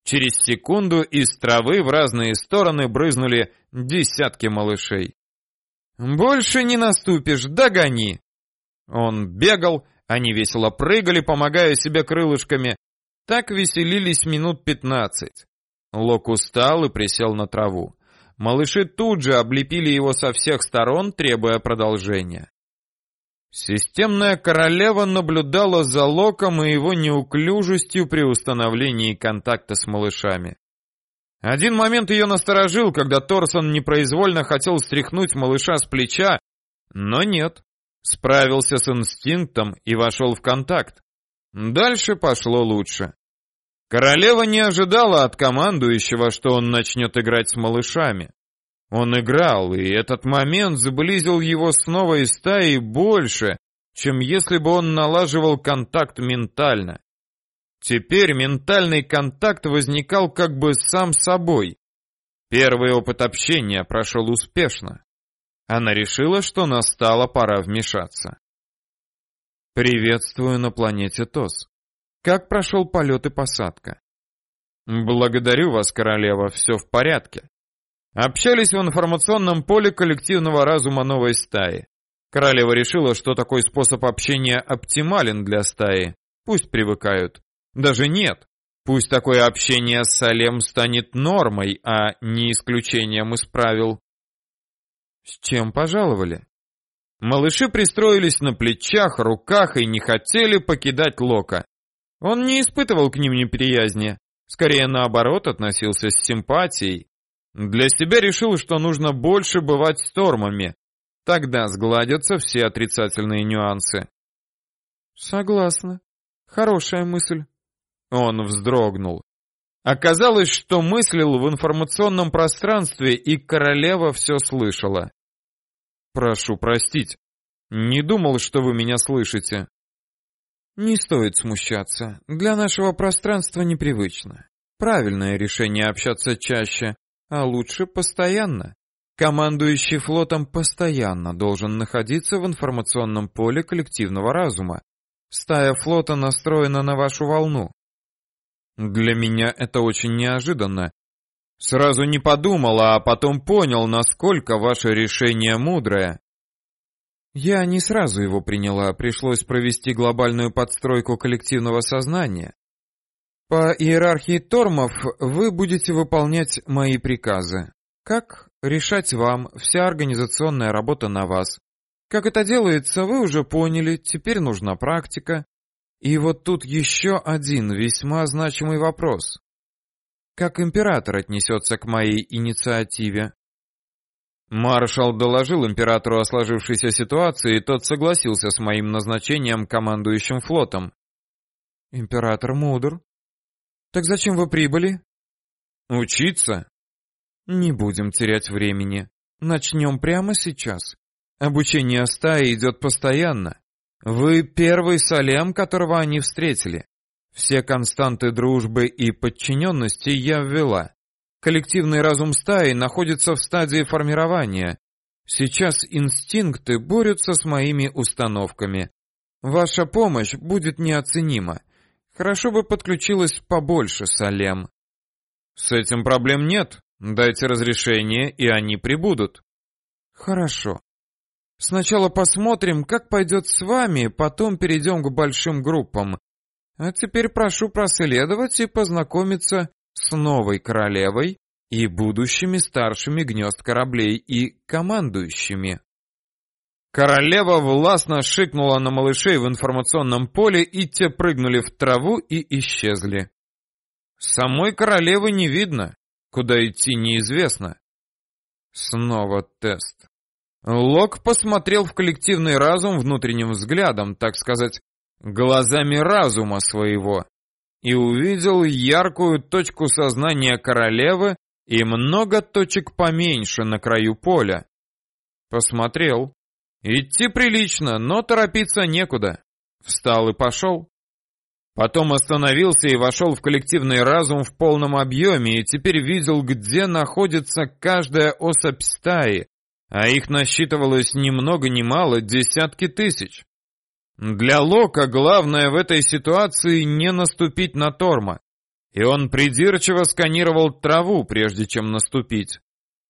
Через секунду из травы в разные стороны брызнули десятки малышей. «Больше не наступишь, догони!» Он бегал, они весело прыгали, помогая себе крылышками. Так веселились минут пятнадцать. Лок устал и присел на траву. Малыши тут же облепили его со всех сторон, требуя продолжения. Системная королева наблюдала за Локом и его неуклюжестью при установлении контакта с малышами. Один момент ее насторожил, когда Торсон непроизвольно хотел стряхнуть малыша с плеча, но нет. Справился с инстинктом и вошел в контакт. Дальше пошло лучше. Королева не ожидала от командующего, что он начнет играть с малышами. Он играл, и этот момент сблизил его с новой стаей больше, чем если бы он налаживал контакт ментально. Теперь ментальный контакт возникал как бы сам собой. Первый опыт общения прошел успешно. Она решила, что настала пора вмешаться. «Приветствую на планете ТОС. Как прошел полет и посадка?» «Благодарю вас, королева, все в порядке». Общались в информационном поле коллективного разума новой стаи. Королева решила, что такой способ общения оптимален для стаи. Пусть привыкают. Даже нет. Пусть такое общение с Салем станет нормой, а не исключением из правил. С чем пожаловали? Малыши пристроились на плечах, руках и не хотели покидать Лока. Он не испытывал к ним неприязни, скорее наоборот относился с симпатией. Для себя решил, что нужно больше бывать с Тормами. Тогда сгладятся все отрицательные нюансы. Согласна. Хорошая мысль. Он вздрогнул. Оказалось, что мыслил в информационном пространстве, и королева все слышала. «Прошу простить. Не думал, что вы меня слышите». «Не стоит смущаться. Для нашего пространства непривычно. Правильное решение общаться чаще, а лучше постоянно. Командующий флотом постоянно должен находиться в информационном поле коллективного разума. Стая флота настроена на вашу волну. Для меня это очень неожиданно. Сразу не подумал, а потом понял, насколько ваше решение мудрое. Я не сразу его приняла, пришлось провести глобальную подстройку коллективного сознания. По иерархии тормов вы будете выполнять мои приказы. Как решать вам, вся организационная работа на вас. Как это делается, вы уже поняли, теперь нужна практика. И вот тут еще один весьма значимый вопрос. Как император отнесется к моей инициативе? Маршал доложил императору о сложившейся ситуации, и тот согласился с моим назначением командующим флотом. Император мудр. Так зачем вы прибыли? Учиться. Не будем терять времени. Начнем прямо сейчас. Обучение стаи идет постоянно. Вы первый Салем, которого они встретили. Все константы дружбы и подчиненности я ввела. Коллективный разум стаи находится в стадии формирования. Сейчас инстинкты борются с моими установками. Ваша помощь будет неоценима. Хорошо бы подключилось побольше Салем. С этим проблем нет. Дайте разрешение, и они прибудут. Хорошо. Сначала посмотрим, как пойдет с вами, потом перейдем к большим группам. А теперь прошу проследовать и познакомиться с новой королевой и будущими старшими гнезд кораблей и командующими. Королева властно шикнула на малышей в информационном поле, и те прыгнули в траву и исчезли. Самой королевы не видно, куда идти неизвестно. Снова тест. Лок посмотрел в коллективный разум внутренним взглядом, так сказать, глазами разума своего, и увидел яркую точку сознания королевы и много точек поменьше на краю поля. Посмотрел. Идти прилично, но торопиться некуда. Встал и пошел. Потом остановился и вошел в коллективный разум в полном объеме и теперь видел, где находится каждая особь стаи, а их насчитывалось ни много ни мало десятки тысяч. Для Лока главное в этой ситуации не наступить на Торма, и он придирчиво сканировал траву, прежде чем наступить.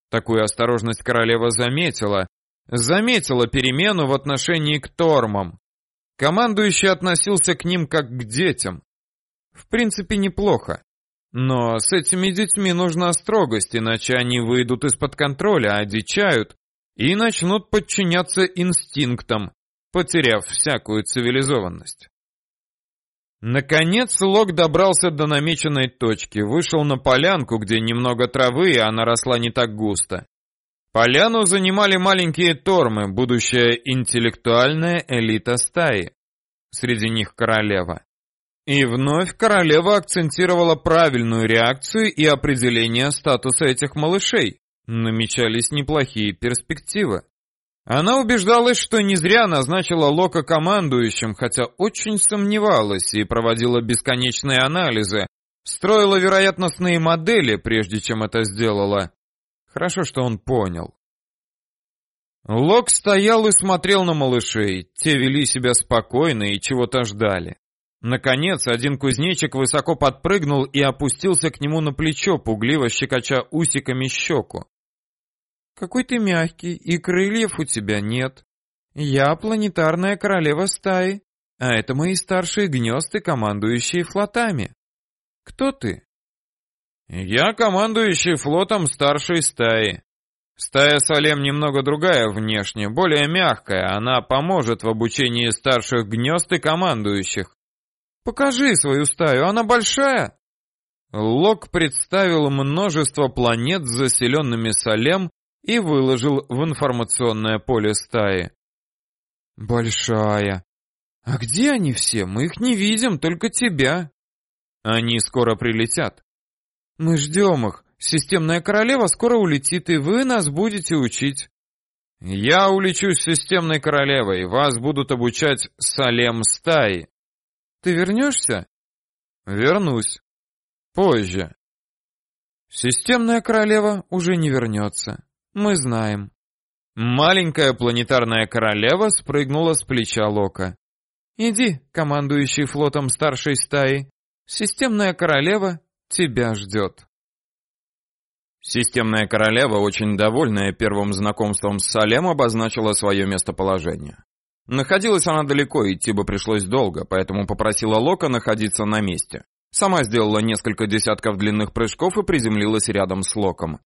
Такую осторожность королева заметила, заметила перемену в отношении к Тормам. Командующий относился к ним как к детям. В принципе, неплохо. Но с этими детьми нужна строгость, иначе они выйдут из-под контроля, одичают и начнут подчиняться инстинктам, потеряв всякую цивилизованность. Наконец Лок добрался до намеченной точки, вышел на полянку, где немного травы, и она росла не так густо. Поляну занимали маленькие тормы, будущая интеллектуальная элита стаи. Среди них королева. И вновь королева акцентировала правильную реакцию и определение статуса этих малышей. Намечались неплохие перспективы. Она убеждалась, что не зря назначила Лока командующим, хотя очень сомневалась и проводила бесконечные анализы, строила вероятностные модели, прежде чем это сделала. Хорошо, что он понял. Лок стоял и смотрел на малышей. Те вели себя спокойно и чего-то ждали. Наконец, один кузнечик высоко подпрыгнул и опустился к нему на плечо, пугливо щекоча усиками щеку. Какой ты мягкий, и крыльев у тебя нет. Я планетарная королева стаи, а это мои старшие гнезды, командующие флотами. Кто ты? Я командующий флотом старшей стаи. Стая Салем немного другая внешне, более мягкая, она поможет в обучении старших гнезд и командующих. Покажи свою стаю, она большая. Лок представил множество планет с заселенными Салем и выложил в информационное поле стаи. «Большая. А где они все? Мы их не видим, только тебя». «Они скоро прилетят». «Мы ждем их. Системная королева скоро улетит, и вы нас будете учить». «Я улечу с системной королевой, вас будут обучать Салем стаи». «Ты вернешься?» «Вернусь. Позже». Системная королева уже не вернется. Мы знаем. Маленькая планетарная королева спрыгнула с плеча Лока. Иди, командующий флотом старшей стаи. Системная королева тебя ждет. Системная королева, очень довольная первым знакомством с Салем, обозначила свое местоположение. Находилась она далеко, идти бы пришлось долго, поэтому попросила Лока находиться на месте. Сама сделала несколько десятков длинных прыжков и приземлилась рядом с Локом.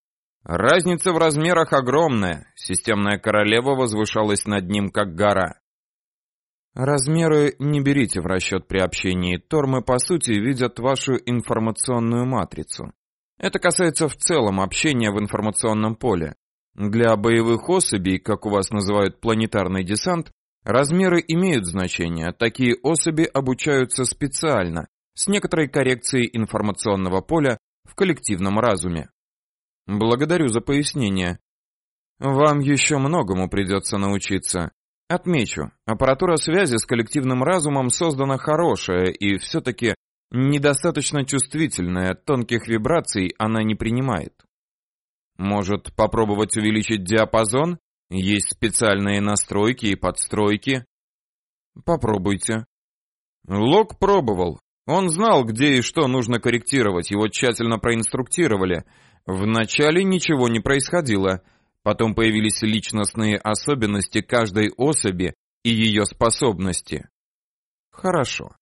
Разница в размерах огромная. Системная королева возвышалась над ним как гора. Размеры не берите в расчет при общении. Тормы по сути видят вашу информационную матрицу. Это касается в целом общения в информационном поле. Для боевых особей, как у вас называют планетарный десант, размеры имеют значение. Такие особи обучаются специально, с некоторой коррекцией информационного поля в коллективном разуме. Благодарю за пояснение. Вам еще многому придется научиться. Отмечу, аппаратура связи с коллективным разумом создана хорошая и все-таки недостаточно чувствительная, тонких вибраций она не принимает. Может, попробовать увеличить диапазон? Есть специальные настройки и подстройки. Попробуйте. Лок пробовал. Он знал, где и что нужно корректировать, его тщательно проинструктировали — Вначале ничего не происходило, потом появились личностные особенности каждой особи и ее способности. Хорошо.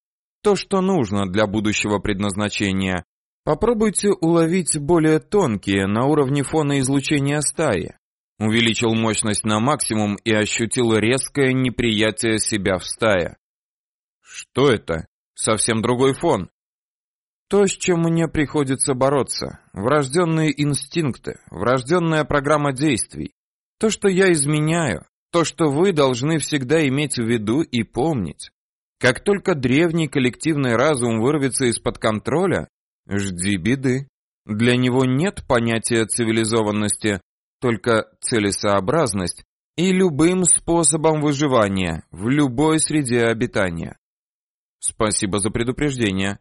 То, что нужно для будущего предназначения. Попробуйте уловить более тонкие на уровне фона излучения стаи. Увеличил мощность на максимум и ощутил резкое неприятие себя в стае. Что это? Совсем другой фон. То, с чем мне приходится бороться, врожденные инстинкты, врожденная программа действий, то, что я изменяю, то, что вы должны всегда иметь в виду и помнить. Как только древний коллективный разум вырвется из-под контроля, жди беды. Для него нет понятия цивилизованности, только целесообразность и любым способом выживания в любой среде обитания. Спасибо за предупреждение.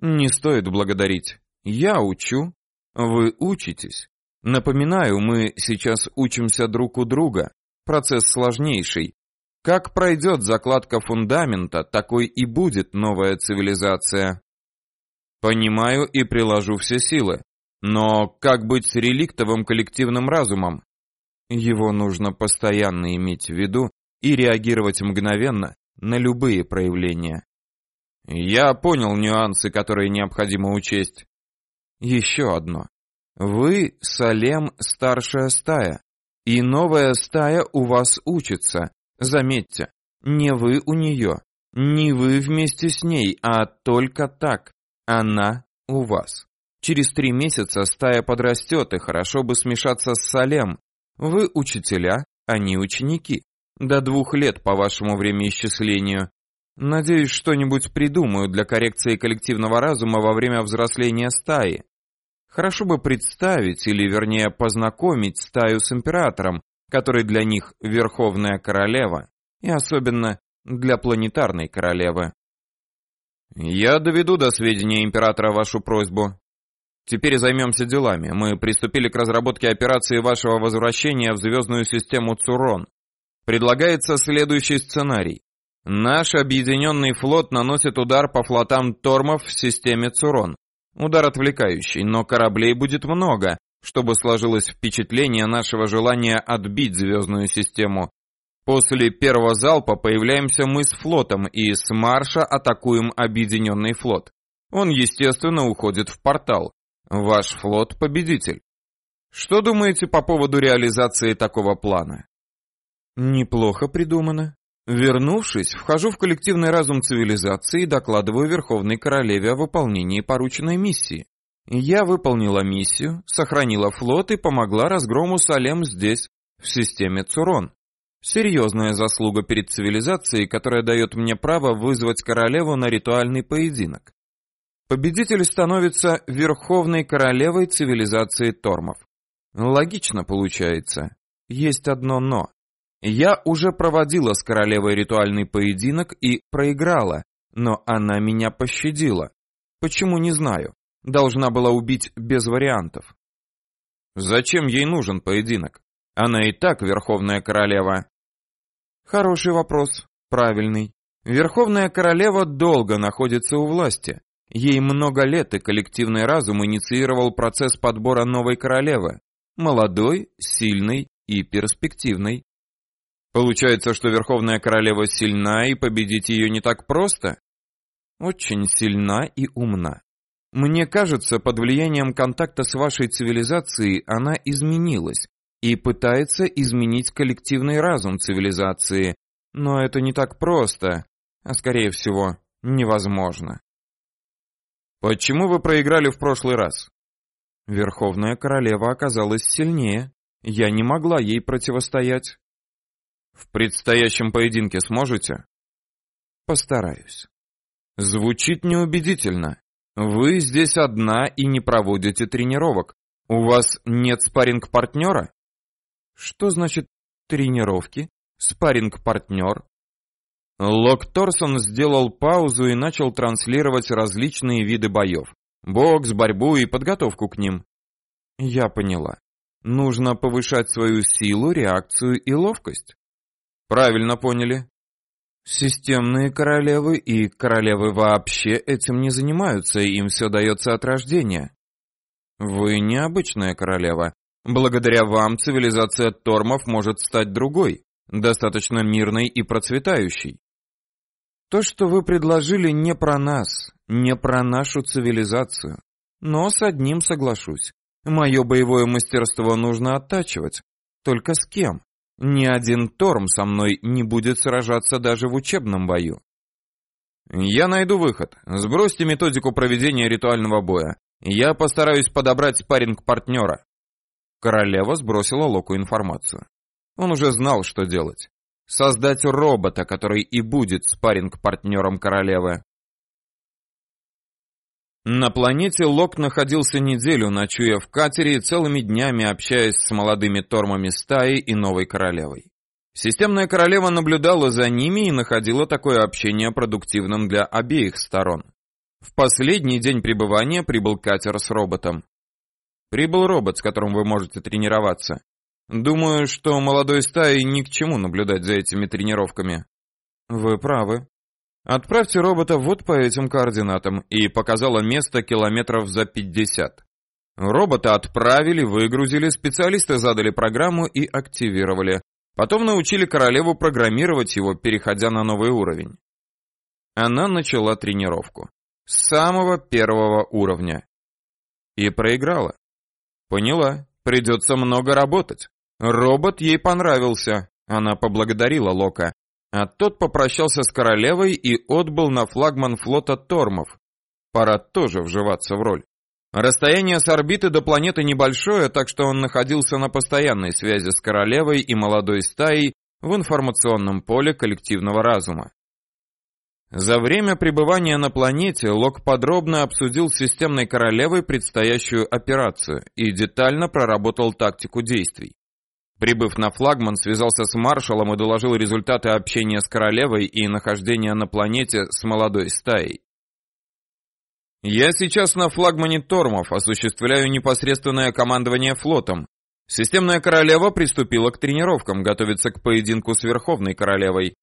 Не стоит благодарить. Я учу, вы учитесь. Напоминаю, мы сейчас учимся друг у друга. Процесс сложнейший. Как пройдет закладка фундамента, такой и будет новая цивилизация. Понимаю и приложу все силы. Но как быть с реликтовым коллективным разумом? Его нужно постоянно иметь в виду и реагировать мгновенно на любые проявления. Я понял нюансы, которые необходимо учесть. Еще одно. Вы, Салем, старшая стая, и новая стая у вас учится. Заметьте, не вы у нее, Не вы вместе с ней, а только так. Она у вас. Через три месяца стая подрастет, и хорошо бы смешаться с Салем. Вы учителя, они ученики. До двух лет по вашему времяисчислению. Надеюсь, что-нибудь придумаю для коррекции коллективного разума во время взросления стаи. Хорошо бы представить, или вернее познакомить стаю с императором, который для них верховная королева, и особенно для планетарной королевы. Я доведу до сведения императора вашу просьбу. Теперь займемся делами. Мы приступили к разработке операции вашего возвращения в звездную систему Цурон. Предлагается следующий сценарий. Наш объединенный флот наносит удар по флотам Тормов в системе Цурон. Удар отвлекающий, но кораблей будет много, чтобы сложилось впечатление нашего желания отбить звездную систему. После первого залпа появляемся мы с флотом и с марша атакуем объединенный флот. Он, естественно, уходит в портал. Ваш флот победитель. Что думаете по поводу реализации такого плана? Неплохо придумано. Вернувшись, вхожу в коллективный разум цивилизации и докладываю Верховной Королеве о выполнении порученной миссии. Я выполнила миссию, сохранила флот и помогла разгрому Салем здесь, в системе Цурон. Серьезная заслуга перед цивилизацией, которая дает мне право вызвать королеву на ритуальный поединок. Победитель становится верховной королевой цивилизации Тормов. Логично получается. Есть одно «но». Я уже проводила с королевой ритуальный поединок и проиграла, но она меня пощадила. Почему, не знаю. Должна была убить без вариантов. Зачем ей нужен поединок? Она и так верховная королева. Хороший вопрос, правильный. Верховная королева долго находится у власти. Ей много лет, и коллективный разум инициировал процесс подбора новой королевы. Молодой, сильной и перспективной. Получается, что Верховная Королева сильна, и победить ее не так просто? Очень сильна и умна. Мне кажется, под влиянием контакта с вашей цивилизацией она изменилась и пытается изменить коллективный разум цивилизации, но это не так просто, а скорее всего, невозможно. Почему вы проиграли в прошлый раз? Верховная королева оказалась сильнее. Я не могла ей противостоять. В предстоящем поединке сможете? Постараюсь. Звучит неубедительно. Вы здесь одна и не проводите тренировок. У вас нет спарринг-партнера? Что значит тренировки? Спарринг-партнер? Лок Торсон сделал паузу и начал транслировать различные виды боев. Бокс, борьбу и подготовку к ним. Я поняла. Нужно повышать свою силу, реакцию и ловкость. Правильно поняли. Системные королевы и королевы вообще этим не занимаются, им все дается от рождения. Вы необычная королева. Благодаря вам цивилизация Тормов может стать другой, достаточно мирной и процветающей. То, что вы предложили, не про нас, не про нашу цивилизацию. Но с одним соглашусь. Мое боевое мастерство нужно оттачивать. Только с кем? Ни один Торм со мной не будет сражаться даже в учебном бою. Я найду выход. Сбросьте методику проведения ритуального боя. Я постараюсь подобрать спарринг-партнера. Королева сбросила Локу информацию. Он уже знал, что делать. Создать робота, который и будет спарринг-партнером королевы. На планете Лок находился неделю, ночуя в катере и целыми днями общаясь с молодыми тормами стаи и новой королевой. Системная королева наблюдала за ними и находила такое общение продуктивным для обеих сторон. В последний день пребывания прибыл катер с роботом. Прибыл робот, с которым вы можете тренироваться. Думаю, что молодой стае ни к чему наблюдать за этими тренировками. Вы правы. Отправьте робота вот по этим координатам и показала место километров за 50. Робота отправили, выгрузили, специалисты задали программу и активировали. Потом научили королеву программировать его, переходя на новый уровень. Она начала тренировку. С самого первого уровня. И проиграла. Поняла, придется много работать. Робот ей понравился. Она поблагодарила Лока. А тот попрощался с королевой и отбыл на флагман флота Тормов. Пора тоже вживаться в роль. Расстояние с орбиты до планеты небольшое, так что он находился на постоянной связи с королевой и молодой стаей в информационном поле коллективного разума. За время пребывания на планете Лок подробно обсудил с системной королевой предстоящую операцию и детально проработал тактику действий. Прибыв на флагман, связался с маршалом и доложил результаты общения с королевой и нахождения на планете с молодой стаей. Я сейчас на флагмане Тормов осуществляю непосредственное командование флотом. Системная королева приступила к тренировкам, готовится к поединку с Верховной королевой.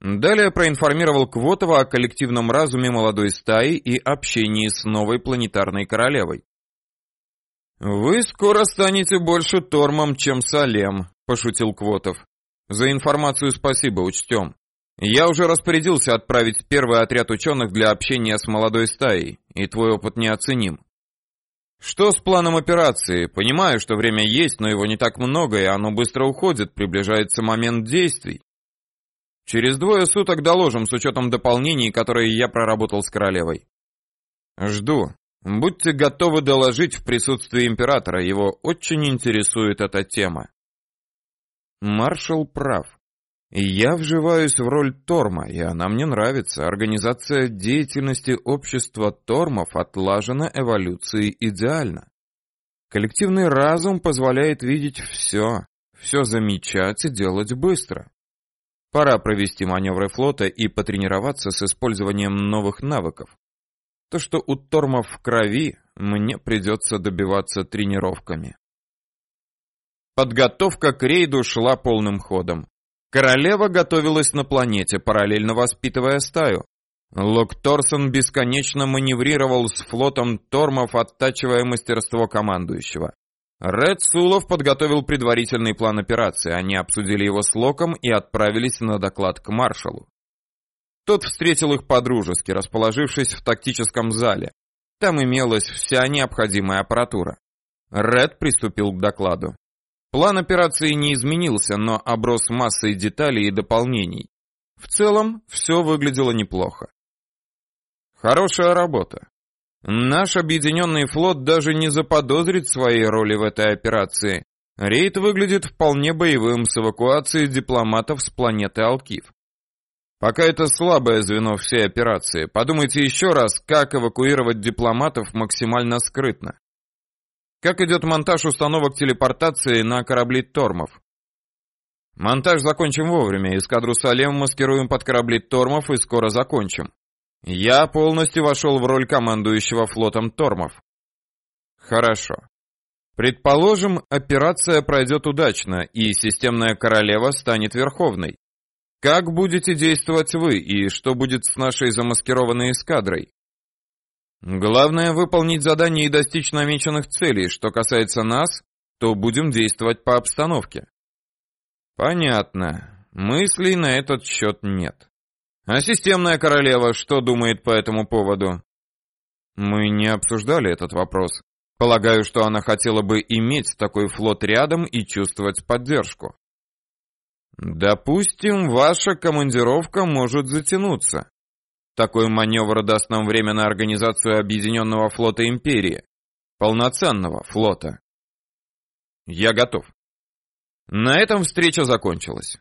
Далее проинформировал Квотова о коллективном разуме молодой стаи и общении с новой планетарной королевой. «Вы скоро станете больше Тормом, чем Салем», — пошутил Квотов. «За информацию спасибо, учтем. Я уже распорядился отправить первый отряд ученых для общения с молодой стаей, и твой опыт неоценим. Что с планом операции? Понимаю, что время есть, но его не так много, и оно быстро уходит, приближается момент действий. Через двое суток доложим с учетом дополнений, которые я проработал с королевой. Жду. Будьте готовы доложить в присутствии императора, его очень интересует эта тема. Маршал прав. Я вживаюсь в роль Торма, и она мне нравится. Организация деятельности общества Тормов отлажена эволюцией идеально. Коллективный разум позволяет видеть все, все замечать и делать быстро. Пора провести маневры флота и потренироваться с использованием новых навыков. То, что у Тормов в крови, мне придется добиваться тренировками. Подготовка к рейду шла полным ходом. Королева готовилась на планете, параллельно воспитывая стаю. Лок Торсон бесконечно маневрировал с флотом Тормов, оттачивая мастерство командующего. Ред Сулов подготовил предварительный план операции, они обсудили его с Локом и отправились на доклад к маршалу. Тот встретил их по-дружески, расположившись в тактическом зале. Там имелась вся необходимая аппаратура. Ред приступил к докладу. План операции не изменился, но оброс массой деталей и дополнений. В целом, все выглядело неплохо. Хорошая работа. Наш объединенный флот даже не заподозрит своей роли в этой операции. Рейд выглядит вполне боевым с эвакуацией дипломатов с планеты Алкив. Пока это слабое звено всей операции. Подумайте еще раз, как эвакуировать дипломатов максимально скрытно. Как идет монтаж установок телепортации на корабли Тормов? Монтаж закончим вовремя. Эскадру Салем маскируем под корабли Тормов и скоро закончим. Я полностью вошел в роль командующего флотом Тормов. Хорошо. Предположим, операция пройдет удачно, и системная королева станет верховной. Как будете действовать вы, и что будет с нашей замаскированной эскадрой? Главное выполнить задание и достичь намеченных целей. Что касается нас, то будем действовать по обстановке. Понятно. Мыслей на этот счет нет. А системная королева что думает по этому поводу? Мы не обсуждали этот вопрос. Полагаю, что она хотела бы иметь такой флот рядом и чувствовать поддержку. Допустим, ваша командировка может затянуться. Такой маневр даст нам время на организацию объединенного флота Империи. Полноценного флота. Я готов. На этом встреча закончилась.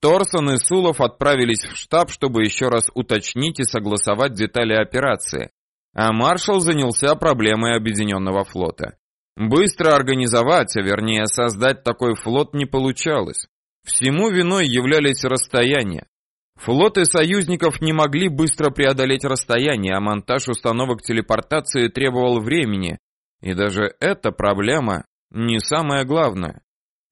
Торсон и Сулов отправились в штаб, чтобы еще раз уточнить и согласовать детали операции, а маршал занялся проблемой объединенного флота. Быстро организовать, а вернее создать такой флот не получалось. Всему виной являлись расстояния. Флоты союзников не могли быстро преодолеть расстояние, а монтаж установок телепортации требовал времени, и даже эта проблема не самая главная.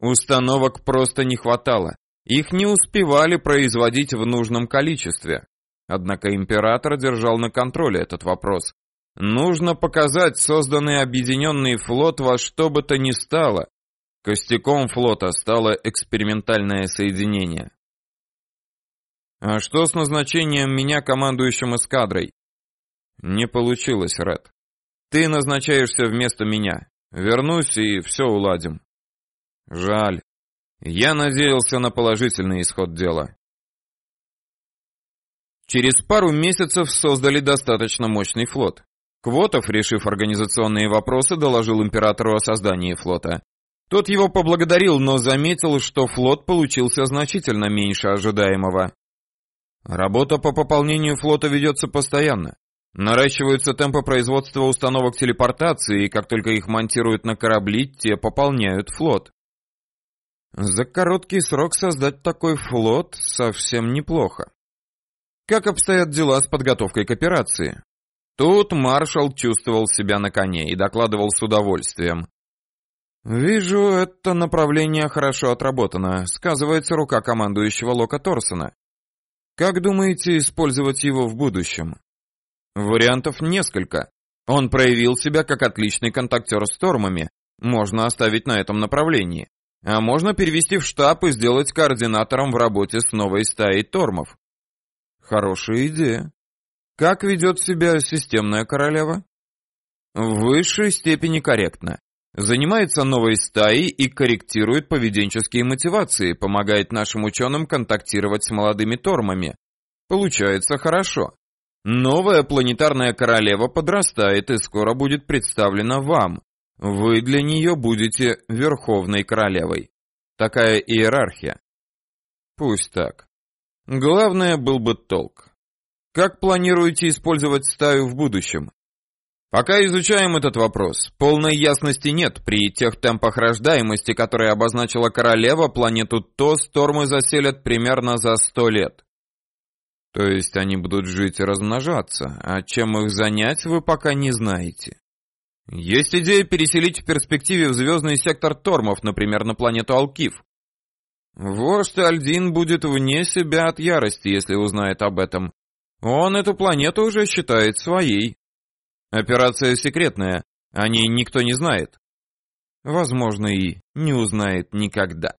Установок просто не хватало. Их не успевали производить в нужном количестве. Однако император держал на контроле этот вопрос. Нужно показать созданный объединенный флот во что бы то ни стало. Костяком флота стало экспериментальное соединение. А что с назначением меня командующим эскадрой? Не получилось, Ред. Ты назначаешься вместо меня. Вернусь и все уладим. Жаль. Я надеялся на положительный исход дела. Через пару месяцев создали достаточно мощный флот. Квотов, решив организационные вопросы, доложил императору о создании флота. Тот его поблагодарил, но заметил, что флот получился значительно меньше ожидаемого. Работа по пополнению флота ведется постоянно. Наращиваются темпы производства установок телепортации, и как только их монтируют на корабли, те пополняют флот. За короткий срок создать такой флот совсем неплохо. Как обстоят дела с подготовкой к операции? Тут маршал чувствовал себя на коне и докладывал с удовольствием. «Вижу, это направление хорошо отработано. Сказывается рука командующего Лока Торсона. Как думаете использовать его в будущем? Вариантов несколько. Он проявил себя как отличный контактер с Тормами. Можно оставить на этом направлении. А можно перевести в штаб и сделать координатором в работе с новой стаей Тормов. Хорошая идея. Как ведет себя системная королева? В высшей степени корректно. Занимается новой стаей и корректирует поведенческие мотивации, помогает нашим ученым контактировать с молодыми тормами. Получается хорошо. Новая планетарная королева подрастает и скоро будет представлена вам. Вы для нее будете верховной королевой. Такая иерархия. Пусть так. Главное был бы толк. Как планируете использовать стаю в будущем? Пока изучаем этот вопрос. Полной ясности нет. При тех темпах рождаемости, которые обозначила королева, планету То стормы заселят примерно за сто лет. То есть они будут жить и размножаться, а чем их занять, вы пока не знаете. Есть идея переселить в перспективе в звездный сектор Тормов, например, на планету Алкив. Вождь Альдин будет вне себя от ярости, если узнает об этом. Он эту планету уже считает своей. Операция секретная, о ней никто не знает. Возможно, и не узнает никогда.